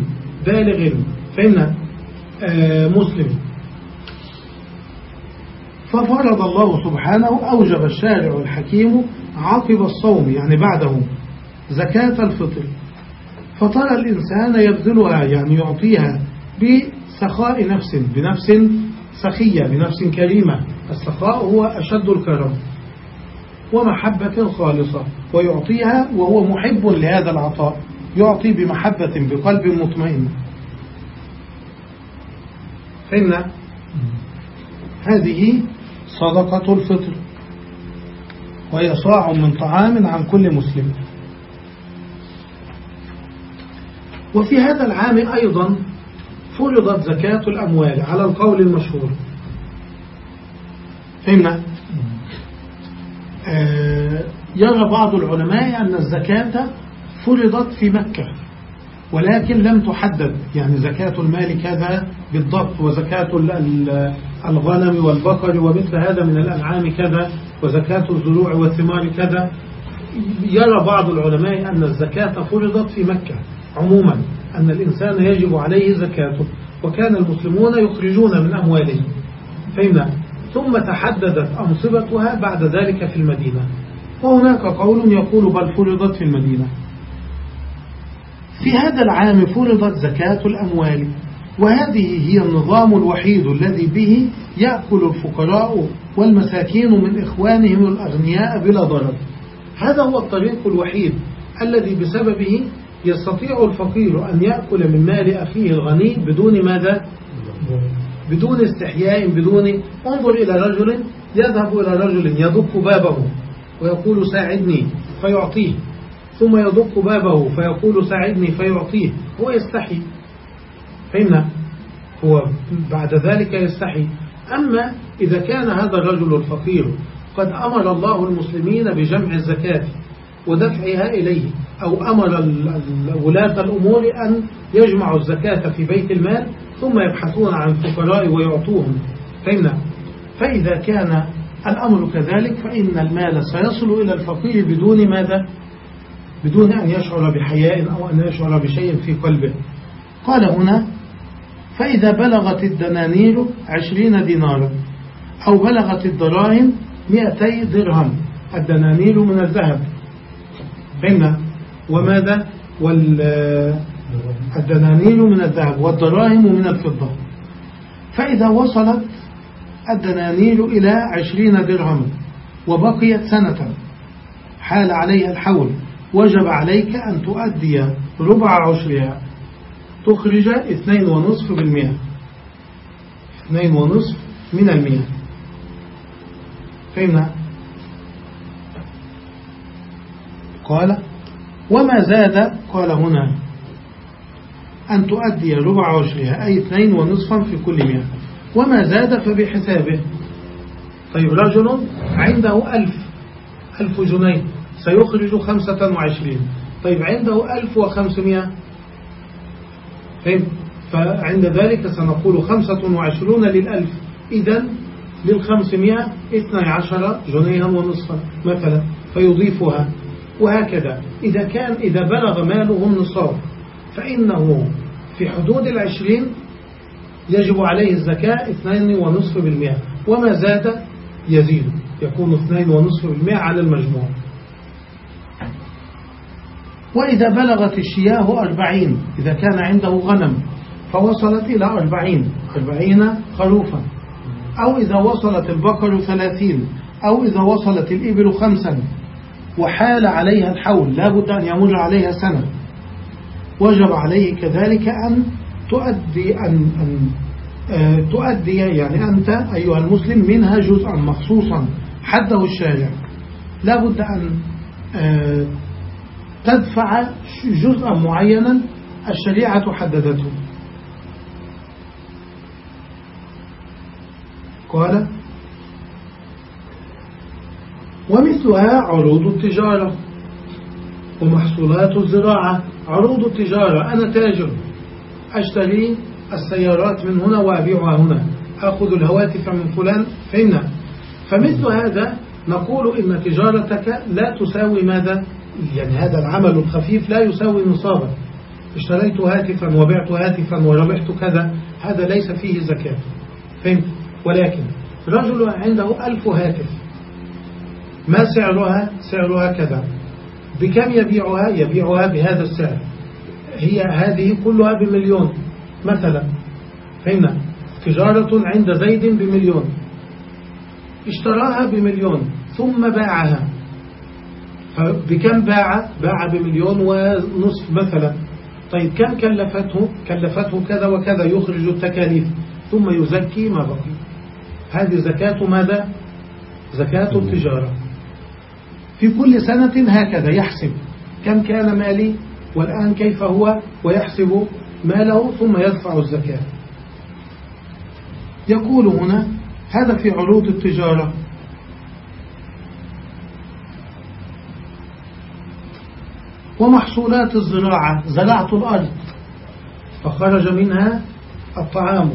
بالغ فإن آه، مسلم. ففرض الله سبحانه أوجب الشارع الحكيم عقب الصوم يعني بعده زكاة الفطر. فترى الإنسان يبذلها يعني يعطيها بسخاء نفس بنفس سخية بنفس كريمة. السخاء هو أشد الكرم ومحبة خالصة ويعطيها وهو محب لهذا العطاء يعطي بمحبة بقلب مطمئن. فإن هذه صدقة الفطر وهي صاع من طعام عن كل مسلم. وفي هذا العام أيضا فرضت زكاة الأموال على القول المشهور. فهمنا؟ آه يرى بعض العلماء أن الزكاة فرضت في مكة ولكن لم تحدد. يعني زكاة المال كذا بالضبط وزكاة الغنم والبقر ومثل هذا من الأنعام كذا وزكاة الزروع والثمار كذا. يرى بعض العلماء أن الزكاة فرضت في مكة. عموما أن الإنسان يجب عليه زكاته وكان المسلمون يخرجون من أموالهم. فهمنا؟ ثم تحددت أنصبتها بعد ذلك في المدينة. وهناك قول يقول بل فرضت في المدينة. في هذا العام فرضت زكاة الأموال. وهذه هي النظام الوحيد الذي به يأكل الفقراء والمساكين من إخوانهم الأغنياء بلا ضرر. هذا هو الطريق الوحيد الذي بسببه يستطيع الفقير أن يأكل من مال أخيه الغني بدون ماذا؟ بدون استحياء بدون انظر إلى رجل يذهب إلى رجل يدق بابه ويقول ساعدني فيعطيه ثم يدق بابه فيقول ساعدني فيعطيه هو يستحي. فهمنا هو بعد ذلك يستحي. أما إذا كان هذا الرجل الفقير قد أمر الله المسلمين بجمع الزكاة ودفعها إليه أو أمر ولاة الأمور أن يجمعوا الزكاة في بيت المال ثم يبحثون عن الفقراء ويعطوهم. فهمنا فإذا كان الأمر كذلك فإن المال سيصل إلى الفقير بدون ماذا؟ بدون أن يشعر بحياء أو أن يشعر بشيء في قلبه. قال هنا فإذا بلغت الدنانير عشرين دينارا أو بلغت الدراهم مئتي درهم الدنانير من الذهب. فهمنا وماذا؟ والدنانير من الذهب والدراهم من الفضة. فإذا حال عليها الحول. وجب عليك أن تؤدي ربع عشرها. تخرج اثنين ونصف بالمئة. اثنين ونصف من المئة. فهمنا؟ قال وما زاد؟ قال هنا. أن تؤدي ربع عشرها أي اثنين ونصفا في كل مئة. وما زاد فبحسابه. طيب رجل عنده ألف ألف جنيه سيخرج خمسة وعشرين. طيب عنده ألف وخمسمائة فعند ذلك سنقول خمسة وعشرون للألف. إذا للخمسمائة اثنى عشر جنيها ونصفا مثلا فيضيفها. وهكذا. إذا كان إذا بلغ ماله النصاب فإنه في حدود العشرين يجب عليه الزكاة اثنين ونصف بالمئة وما زاد يزيد يكون اثنين ونصف بالمئة على المجموع. وإذا بلغت الشياه أربعين إذا كان عنده غنم فوصلت إلى أربعين أربعين خروفا أو إذا وصلت البقر ثلاثين أو إذا وصلت الإبل خمسا وحال عليها الحول لا بد أن يمر عليها سنة. وجب عليه كذلك أن تؤدي أن, أن آه، تؤدي يعني أنت أيها المسلم منها جزءا مخصوصا حده الشارع. لا بد أن آه، تدفع جزءا معينا الشريعة حددته. قال ومثلها عروض التجارة. ومحصولات الزراعة عروض التجارة. أنا تاجر أشتري السيارات من هنا وأبيعها هنا. أخذ الهواتف من فلان فهمنا فمثل هذا نقول إن تجارتك لا تساوي ماذا؟ يعني هذا العمل الخفيف لا يساوي نصابا اشتريت هاتفا وبعت هاتفا وربحت كذا. هذا ليس فيه زكاة. فهمت؟ ولكن رجل عنده ألف هاتف. ما سعرها؟ سعرها كذا. بكم يبيعها؟ يبيعها بهذا السعر. هي هذه كلها بمليون مثلا. فهمنا تجارة عند زيد بمليون. اشتراها بمليون ثم باعها. بكم باع؟ باع بمليون ونصف مثلا. طيب كم كلفته؟ كلفته كذا وكذا يخرج التكاليف. ثم يزكي ما بقي. هذه زكاة ماذا؟ زكاة التجارة. في كل سنة هكذا يحسب كم كان مالي والآن كيف هو ويحسب ماله ثم يدفع الزكاة. يقول هنا هذا في عروض التجارة. ومحصولات الزراعة زرعت الأرض فخرج منها الطعام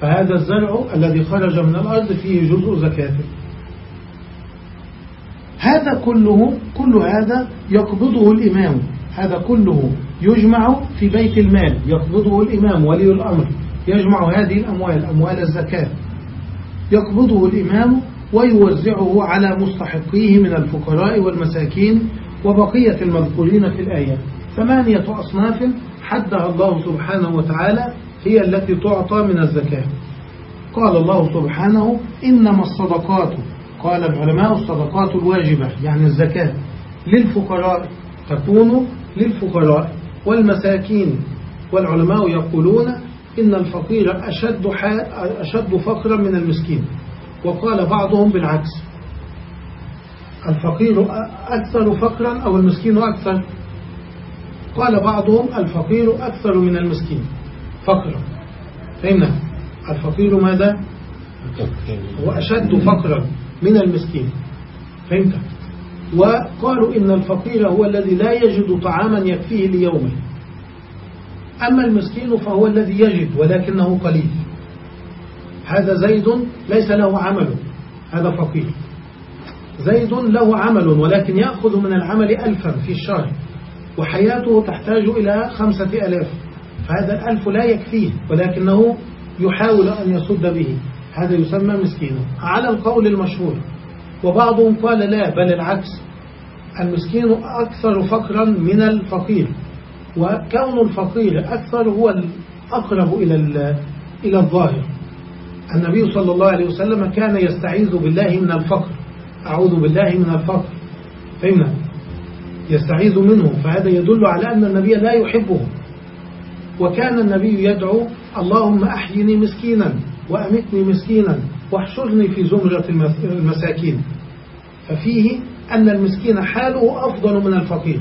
فهذا الزرع الذي خرج من الأرض فيه جزء زكاته. هذا كله كل هذا يقبضه الإمام. هذا كله يجمع في بيت المال يقبضه الإمام ولي الأمر. يجمع هذه الأموال أموال الزكاة. يقبضه الإمام ويوزعه على مستحقيه من الفقراء والمساكين وبقية المذكورين في الآية. ثمانية أصناف حدها الله سبحانه وتعالى هي التي تعطى من الزكاة. قال الله سبحانه إنما الصدقات قال العلماء الصدقات الواجبة يعني الزكاة. للفقراء تكون للفقراء والمساكين. والعلماء يقولون إن الفقير أشد, أشد فقرا من المسكين. وقال بعضهم بالعكس. الفقير أكثر فقرا أو المسكين أكثر؟ قال بعضهم الفقير أكثر من المسكين. فقرا. فهمنا؟ الفقير ماذا؟ هو أشد فقرا. من المسكين. فهمت؟ وقالوا إن الفقير هو الذي لا يجد طعاما يكفيه ليومه. أما المسكين فهو الذي يجد ولكنه قليل. هذا زيد ليس له عمل هذا فقير. زيد له عمل ولكن يأخذ من العمل ألفا في الشهر وحياته تحتاج إلى خمسة ألاف. فهذا الألف لا يكفيه ولكنه يحاول أن يصد به. هذا يسمى مسكينا على القول المشهور وبعضهم قال لا بل العكس. المسكين أكثر فقرا من الفقير وكون الفقير أكثر هو الأقرب إلى إلى الظاهر. النبي صلى الله عليه وسلم كان يستعيذ بالله من الفقر. أعوذ بالله من الفقر. فهمنا؟ يستعيذ منه. فهذا يدل على أن النبي لا يحبه. وكان النبي يدعو اللهم أحيني مسكينا. وأمتني مسكينا واحشرني في زمرة المساكين. ففيه أن المسكين حاله أفضل من الفقير.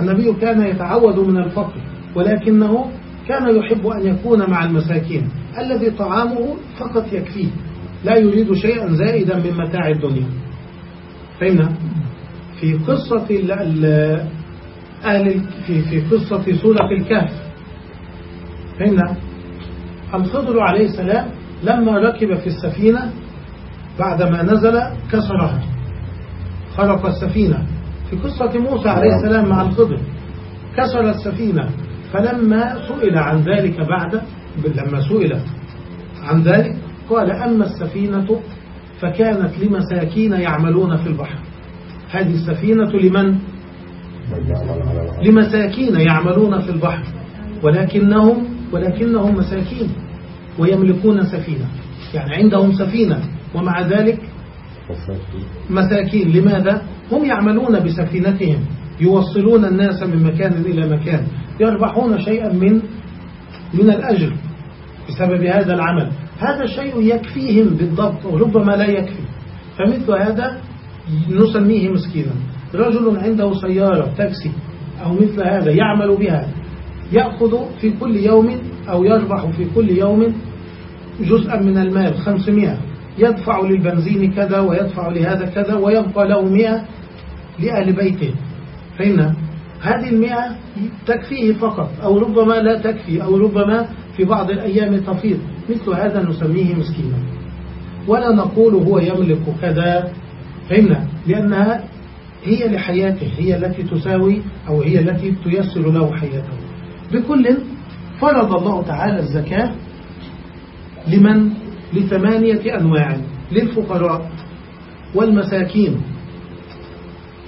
النبي كان يتعود من الفقر ولكنه كان يحب أن يكون مع المساكين. الذي طعامه فقط يكفيه لا يريد شيئا زائدا من متاع الدنيا. فهمنا في قصة أهل في في قصة سورة الكهف فهمنا الخضر عليه السلام لما ركب في السفينة بعدما نزل كسرها خرق السفينة. في قصة موسى عليه السلام مع الخضر. كسر السفينة. فلما سئل عن ذلك بعد لما سئل عن ذلك قال أما السفينة فكانت لمساكين يعملون في البحر. هذه السفينة لمن؟ لمساكين يعملون في البحر. ولكنهم ولكنهم مساكين. ويملكون سفينة. يعني عندهم سفينة ومع ذلك مساكين. لماذا؟ هم يعملون بسفينتهم يوصلون الناس من مكان إلى مكان يربحون شيئا من من الأجر بسبب هذا العمل. هذا الشيء يكفيهم بالضبط وربما لا يكفي. فمثل هذا نسميه مسكينا. رجل عنده سيارة تاكسي أو مثل هذا يعمل بها يأخذ في كل يوم أو يربح في كل يوم جزءا من المال 500 يدفع للبنزين كذا ويدفع لهذا كذا ويبقى له 100 لأهل بيته. فإن هذه المئة تكفيه فقط أو ربما لا تكفي أو ربما في بعض الأيام تفيض. مثل هذا نسميه مسكينا. ولا نقول هو يملك كذا. فهمنا لأنها هي لحياته هي التي تساوي أو هي التي تيسر له حياته. بكل فرض الله تعالى الزكاة لمن؟ لثمانية أنواع للفقراء والمساكين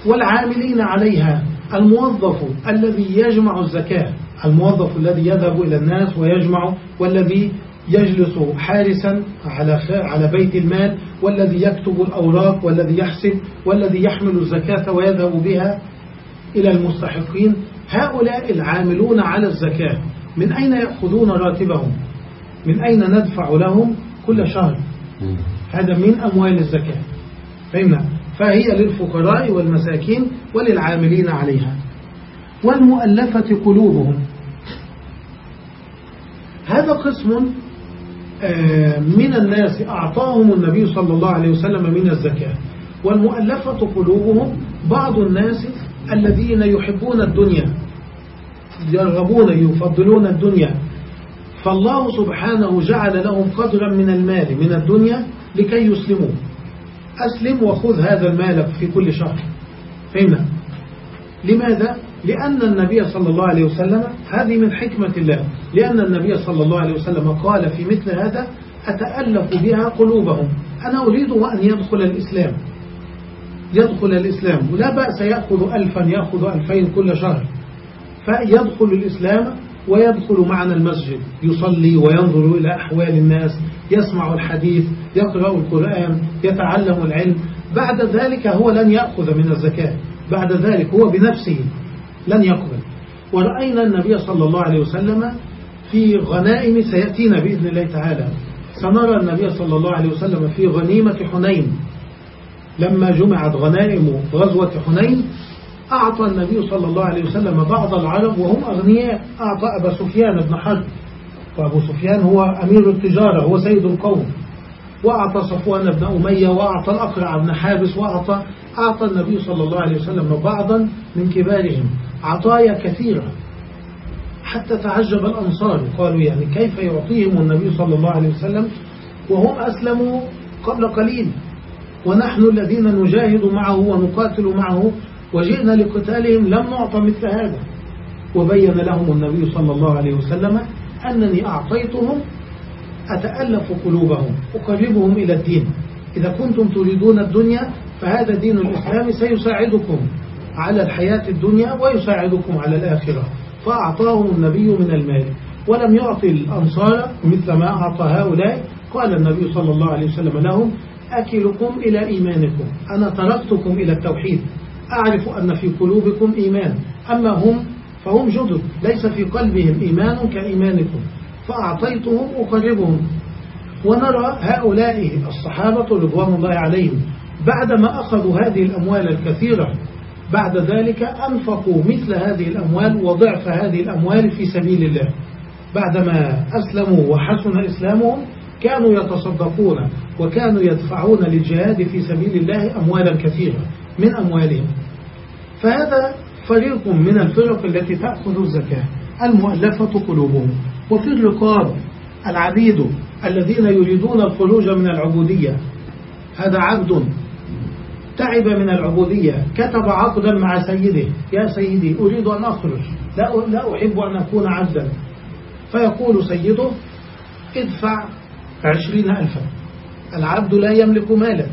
والعاملين عليها الموظف الذي يجمع الزكاة الموظف الذي يذهب إلى الناس ويجمع والذي يجلس حارسا على على بيت المال والذي يكتب الأوراق والذي يحسب والذي يحمل الزكاة ويذهب بها إلى المستحقين. هؤلاء العاملون على الزكاة. من أين يأخذون راتبهم؟ من أين ندفع لهم كل شهر؟ هذا من أموال الزكاة. فهمنا؟ فهي للفقراء والمساكين وللعاملين عليها. والمؤلفة قلوبهم. هذا قسم آه، من الناس أعطاهم النبي صلى الله عليه وسلم من الزكاة. والمؤلفة قلوبهم بعض الناس الذين يحبون الدنيا. يرغبون يفضلون الدنيا. فالله سبحانه جعل لهم قدرا من المال من الدنيا لكي يسلموا. أسلم وخذ هذا المال في كل شهر. فهمنا؟ لماذا؟ لأن النبي صلى الله عليه وسلم هذه من حكمة الله. لأن النبي صلى الله عليه وسلم قال في مثل هذا أتألف بها قلوبهم. أنا أريد أن يدخل الإسلام. يدخل الإسلام. ولا بأس يأخذ ألفا يأخذ ألفين كل شهر. فيدخل الإسلام ويدخل معنا المسجد يصلي وينظر إلى أحوال الناس يسمع الحديث يقرأ القرآن يتعلم العلم. بعد ذلك هو لن يأخذ من الزكاة. بعد ذلك هو بنفسه لن يقبل. ورأينا النبي صلى الله عليه وسلم في غنائم سيأتينا بإذن الله تعالى. سنرى النبي صلى الله عليه وسلم في غنيمة حنين. لما جمعت غنائم غزوة حنين أعطى النبي صلى الله عليه وسلم بعض العرب وهم أغنياء. أعطى أبا سفيان بن حرب وأبو سفيان هو أمير التجارة هو سيد القوم. وأعطى صفوان بن أمية وأعطى الأقرع بن حابس وأعطى أعطى النبي صلى الله عليه وسلم بعضا من كبارهم. عطايا كثيرة. حتى تعجب الأنصار قالوا يعني كيف يعطيهم النبي صلى الله عليه وسلم؟ وهم أسلموا قبل قليل. ونحن الذين نجاهد معه ونقاتل معه وجئنا لقتالهم لم نعطى مثل هذا. وبين لهم النبي صلى الله عليه وسلم أنني أعطيتهم أتألف قلوبهم أقربهم إلى الدين. إذا كنتم تريدون الدنيا فهذا دين الإسلام سيساعدكم على الحياة الدنيا ويساعدكم على الآخرة. فأعطاهم النبي من المال. ولم يعطي الأنصار مثل ما أعطى هؤلاء. قال النبي صلى الله عليه وسلم لهم أكلكم إلى إيمانكم. أنا تركتكم إلى التوحيد. أعرف أن في قلوبكم إيمان. أما هم فهم جدد. ليس في قلبهم إيمان كإيمانكم. فأعطيتهم أقربهم. ونرى هؤلاء الصحابة رضوان الله عليهم بعدما أخذوا هذه الأموال الكثيرة. بعد ذلك أنفقوا مثل هذه الأموال وضعف هذه الأموال في سبيل الله. بعدما أسلموا وحسن إسلامهم كانوا يتصدقون وكانوا يدفعون للجهاد في سبيل الله أموالا كثيرة. من أموالهم. فهذا فريق من الفرق التي تأخذ الزكاة المؤلفة قلوبهم. وفي الرقاب العبيد الذين يريدون الخروج من العبودية. هذا عبد تعب من العبودية كتب عقدا مع سيده. يا سيدي أريد أن أخرج. لا, لا أحب أن أكون عبدا. فيقول سيده ادفع عشرين ألفا. العبد لا يملك مالا.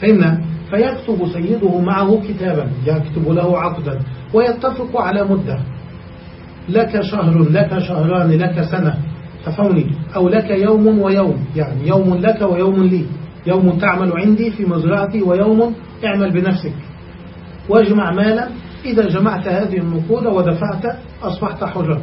فهمنا فيكتب سيده معه كتابا يكتب له عقدا ويتفق على مدة. لك شهر لك شهران لك سنة. تفوني أو لك يوم ويوم. يعني يوم لك ويوم لي. يوم تعمل عندي في مزرعتي ويوم اعمل بنفسك. واجمع مالا. إذا جمعت هذه النقود ودفعت أصبحت حرا.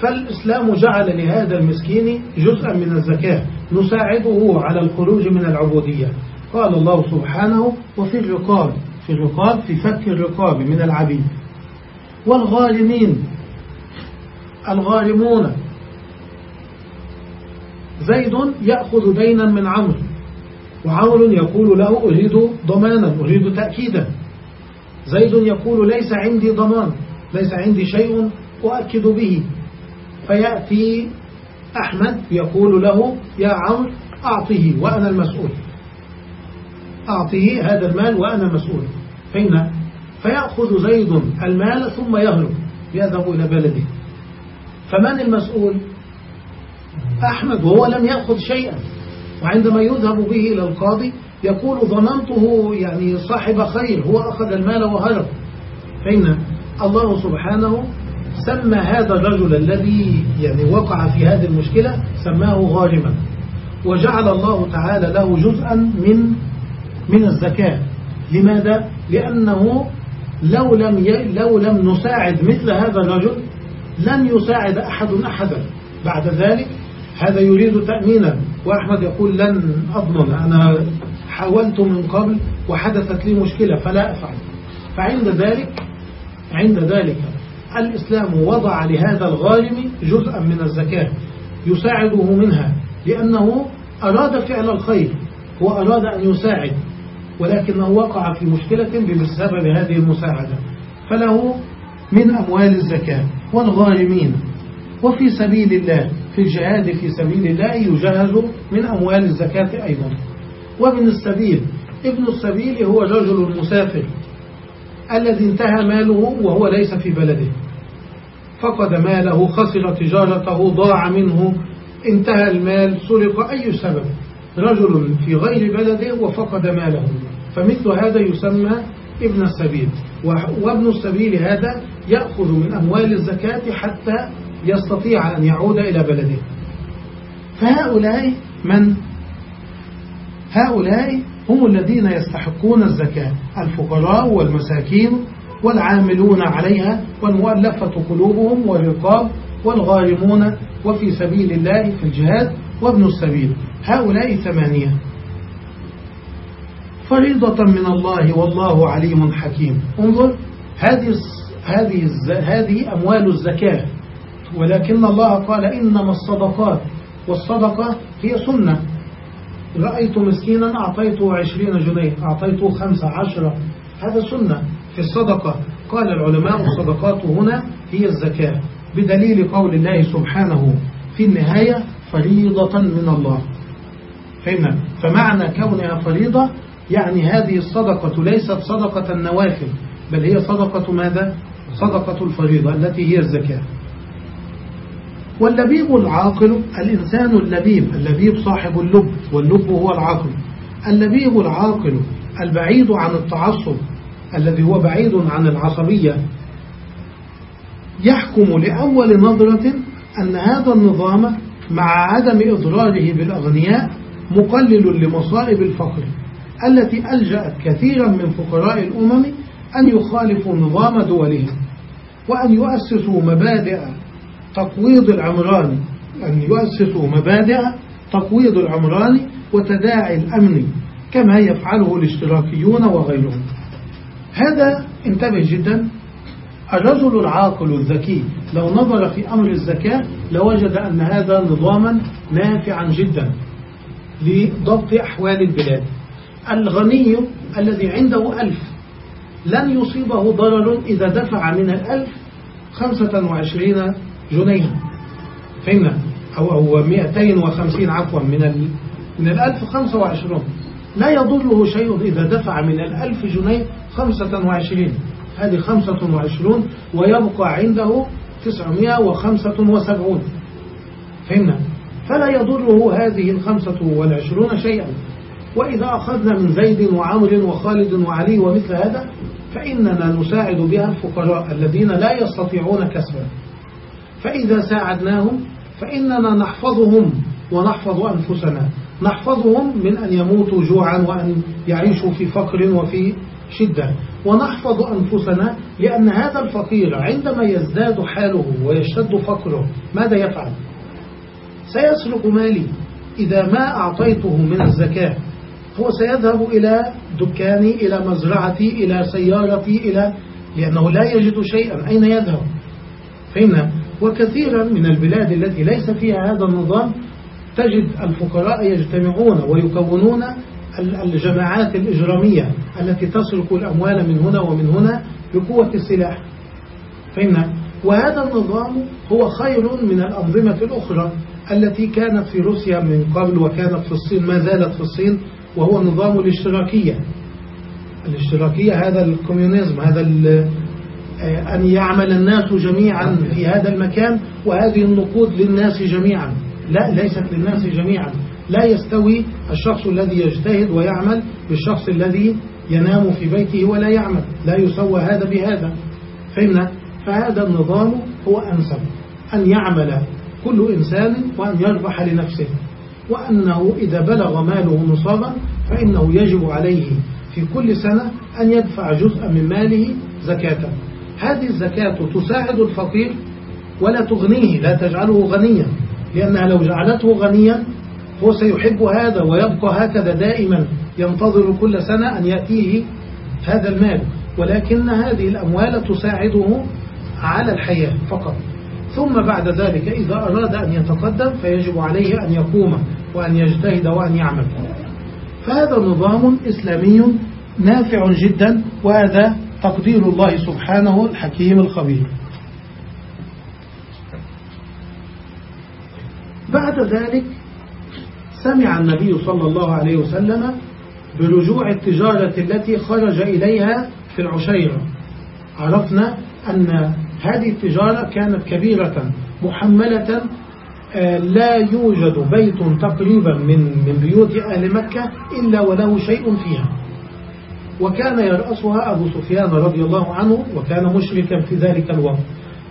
فالإسلام جعل لهذا المسكين جزءا من الزكاة. نساعده على الخروج من العبودية. قال الله سبحانه وفي الرقاب في الرقاب في فك الرقاب من العبيد. والغارمين الغارمون. زيد يأخذ دينا من عمرو وعمر يقول له أريد ضمانا أريد تأكيدا. زيد يقول ليس عندي ضمان ليس عندي شيء أؤكد به. فيأتي أحمد يقول له يا عمرو أعطه وأنا المسؤول. أعطه هذا المال وأنا مسؤول. فإن فيأخذ زيد المال ثم يهرب يذهب إلى بلده. فمن المسؤول؟ أحمد وهو لم يأخذ شيئا. وعندما يذهب به إلى القاضي يقول ظننته يعني صاحب خير هو أخذ المال وهرب فإن الله سبحانه سمى هذا الرجل الذي يعني وقع في هذه المشكلة سماه غارما. وجعل الله تعالى له جزءا من من الزكاة. لماذا؟ لأنه لو لم لو لم نساعد مثل هذا الرجل لن يساعد أحد أحدا. بعد ذلك هذا يريد تأمينا. وأحمد يقول لن أضمن. أنا حاولت من قبل وحدثت لي مشكلة فلا أفعل. فعند ذلك عند ذلك الإسلام وضع لهذا الغارم جزءا من الزكاة يساعده منها لأنه أراد فعل الخير هو أراد أن يساعد. ولكنه وقع في مشكلة بسبب هذه المساعدة فله من أموال الزكاة والغارمين. وفي سبيل الله في الجهاد في سبيل الله يجهز من أموال الزكاة أيضا. وابن السبيل ابن السبيل هو الرجل المسافر الذي انتهى ماله وهو ليس في بلده. فقد ماله خسر تجارته ضاع منه انتهى المال سرق أي سبب. رجل في غير بلده وفقد ماله. فمثل هذا يسمى ابن السبيل. وابن السبيل هذا يأخذ من أموال الزكاة حتى يستطيع أن يعود إلى بلده. فهؤلاء من؟ هؤلاء هم الذين يستحقون الزكاة. الفقراء والمساكين والعاملون عليها والمؤلفة قلوبهم والرقاب والغارمون وفي سبيل الله في الجهاد. وابن السبيل. هؤلاء ثمانية. فريضة من الله والله عليم حكيم. انظر هذه هذه هذه أموال الزكاة. ولكن الله قال إنما الصدقات والصدقة هي سنة. رأيت مسكينا أعطيته عشرين جنيه أعطيته خمسة عشرة. هذا سنة في الصدقة. قال العلماء الصدقات هنا هي الزكاة. بدليل قول الله سبحانه في النهاية فريضة من الله. فهمنا؟ فمعنى كونها فريضة يعني هذه الصدقة ليست صدقة النوافل بل هي صدقة ماذا؟ صدقة الفريضة التي هي الزكاة. واللبيب العاقل الإنسان اللبيب اللبيب صاحب اللب واللب هو العقل اللبيب العاقل البعيد عن التعصب الذي هو بعيد عن العصبية يحكم لأول نظرة أن هذا النظام مع عدم إضراره بالأغنياء مقلل لمصائب الفقر. التي ألجأت كثيرا من فقراء الأمم أن يخالفوا نظام دولهم وأن يؤسسوا مبادئ تقويض العمران أن يؤسسوا مبادئ تقويض العمران وتداعي الأمن كما يفعله الاشتراكيون وغيرهم. هذا انتبه جدا. الرجل العاقل الذكي لو نظر في أمر الزكاة لوجد أن هذا نظاما نافعا جدا لضبط أحوال البلاد. الغني الذي عنده ألف لن يصيبه ضرر إذا دفع من الألف خمسة وعشرين جنيها. فهمنا؟ أو, أو مئتين وخمسين عفوا من, من الألف خمسة وعشرون. لا يضره شيء إذا دفع من الألف جنيه خمسة وعشرين. هذه خمسة وعشرون ويبقى عنده تسعمائة وخمسة وسبعون. فهمنا؟ فلا يضره هذه الخمسة والعشرون شيئا. وإذا أخذنا من زيد وعمر وخالد وعلي ومثل هذا فإننا نساعد بها الفقراء الذين لا يستطيعون كسبا. فإذا ساعدناهم فإننا نحفظهم ونحفظ أنفسنا. نحفظهم من أن يموتوا جوعا وأن يعيشوا في فقر وفي شدة. ونحفظ أنفسنا لأن هذا الفقير عندما يزداد حاله ويشتد فقره ماذا يفعل؟ سيسرق مالي. إذا ما أعطيته من الزكاة هو سيذهب إلى دكاني إلى مزرعتي إلى سيارتي إلى لأنه لا يجد شيئا. أين يذهب؟ فهمنا وكثيرا من البلاد التي ليس فيها هذا النظام تجد الفقراء يجتمعون ويكونون الجماعات الإجرامية التي تسرق الأموال من هنا ومن هنا بقوة السلاح. فهمنا وهذا النظام هو خير من الأنظمة الأخرى التي كانت في روسيا من قبل وكانت في الصين ما زالت في الصين. وهو نظام الاشتراكية. الاشتراكية هذا الكوميونيزم هذا آه، أن يعمل الناس جميعا في هذا المكان وهذه النقود للناس جميعا. لا ليست للناس جميعا. لا يستوي الشخص الذي يجتهد ويعمل بالشخص الذي ينام في بيته ولا يعمل لا يسوى هذا بهذا. فهمنا؟ فهذا النظام هو أنسب أن يعمل كل إنسان وأن يربح لنفسه. وأنه إذا بلغ ماله نصابا فإنه يجب عليه في كل سنة أن يدفع جزءا من ماله زكاة. هذه الزكاة تساعد الفقير ولا تغنيه لا تجعله غنيا لأنها لو جعلته غنيا هو سيحب هذا ويبقى هكذا دائما ينتظر كل سنة أن يأتيه هذا المال. ولكن هذه الأموال تساعده على الحياة فقط. ثم بعد ذلك إذا أراد أن يتقدم فيجب عليه أن يقوم وأن يجتهد وأن يعمل. فهذا نظام إسلامي نافع جدا وهذا تقدير الله سبحانه الحكيم الخبير. بعد ذلك سمع النبي صلى الله عليه وسلم برجوع التجارة التي خرج إليها في العشيرة. عرفنا أن هذه التجارة كانت كبيرة محملة آه، لا يوجد بيت تقريبا من من بيوت أهل مكة إلا وله شيء فيها. وكان يرأسها أبو سفيان رضي الله عنه وكان مشركا في ذلك الوقت.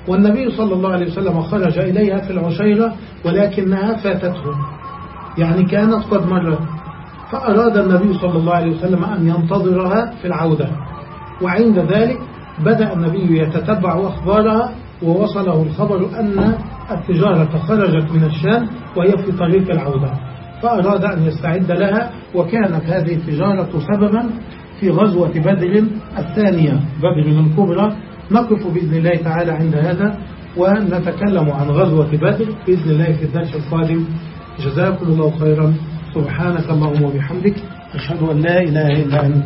والنبي صلى الله عليه وسلم خرج إليها في العشيرة ولكنها فاتته. يعني كانت قد مرت. فأراد النبي صلى الله عليه وسلم أن ينتظرها في العودة. وعند ذلك بدأ النبي يتتبع أخبارها ووصله الخبر أن التجارة خرجت من الشام وهي في طريق العودة. فأراد أن يستعد لها وكانت هذه التجارة سببا في غزوة بدر الثانية بدر الكبرى. نقف بإذن الله تعالى عند هذا ونتكلم عن غزوة بدر بإذن الله في الدرس القادم. جزاكم الله خيرا. سبحانك اللهم وبحمدك. أشهد أن لا إله إلا أنت.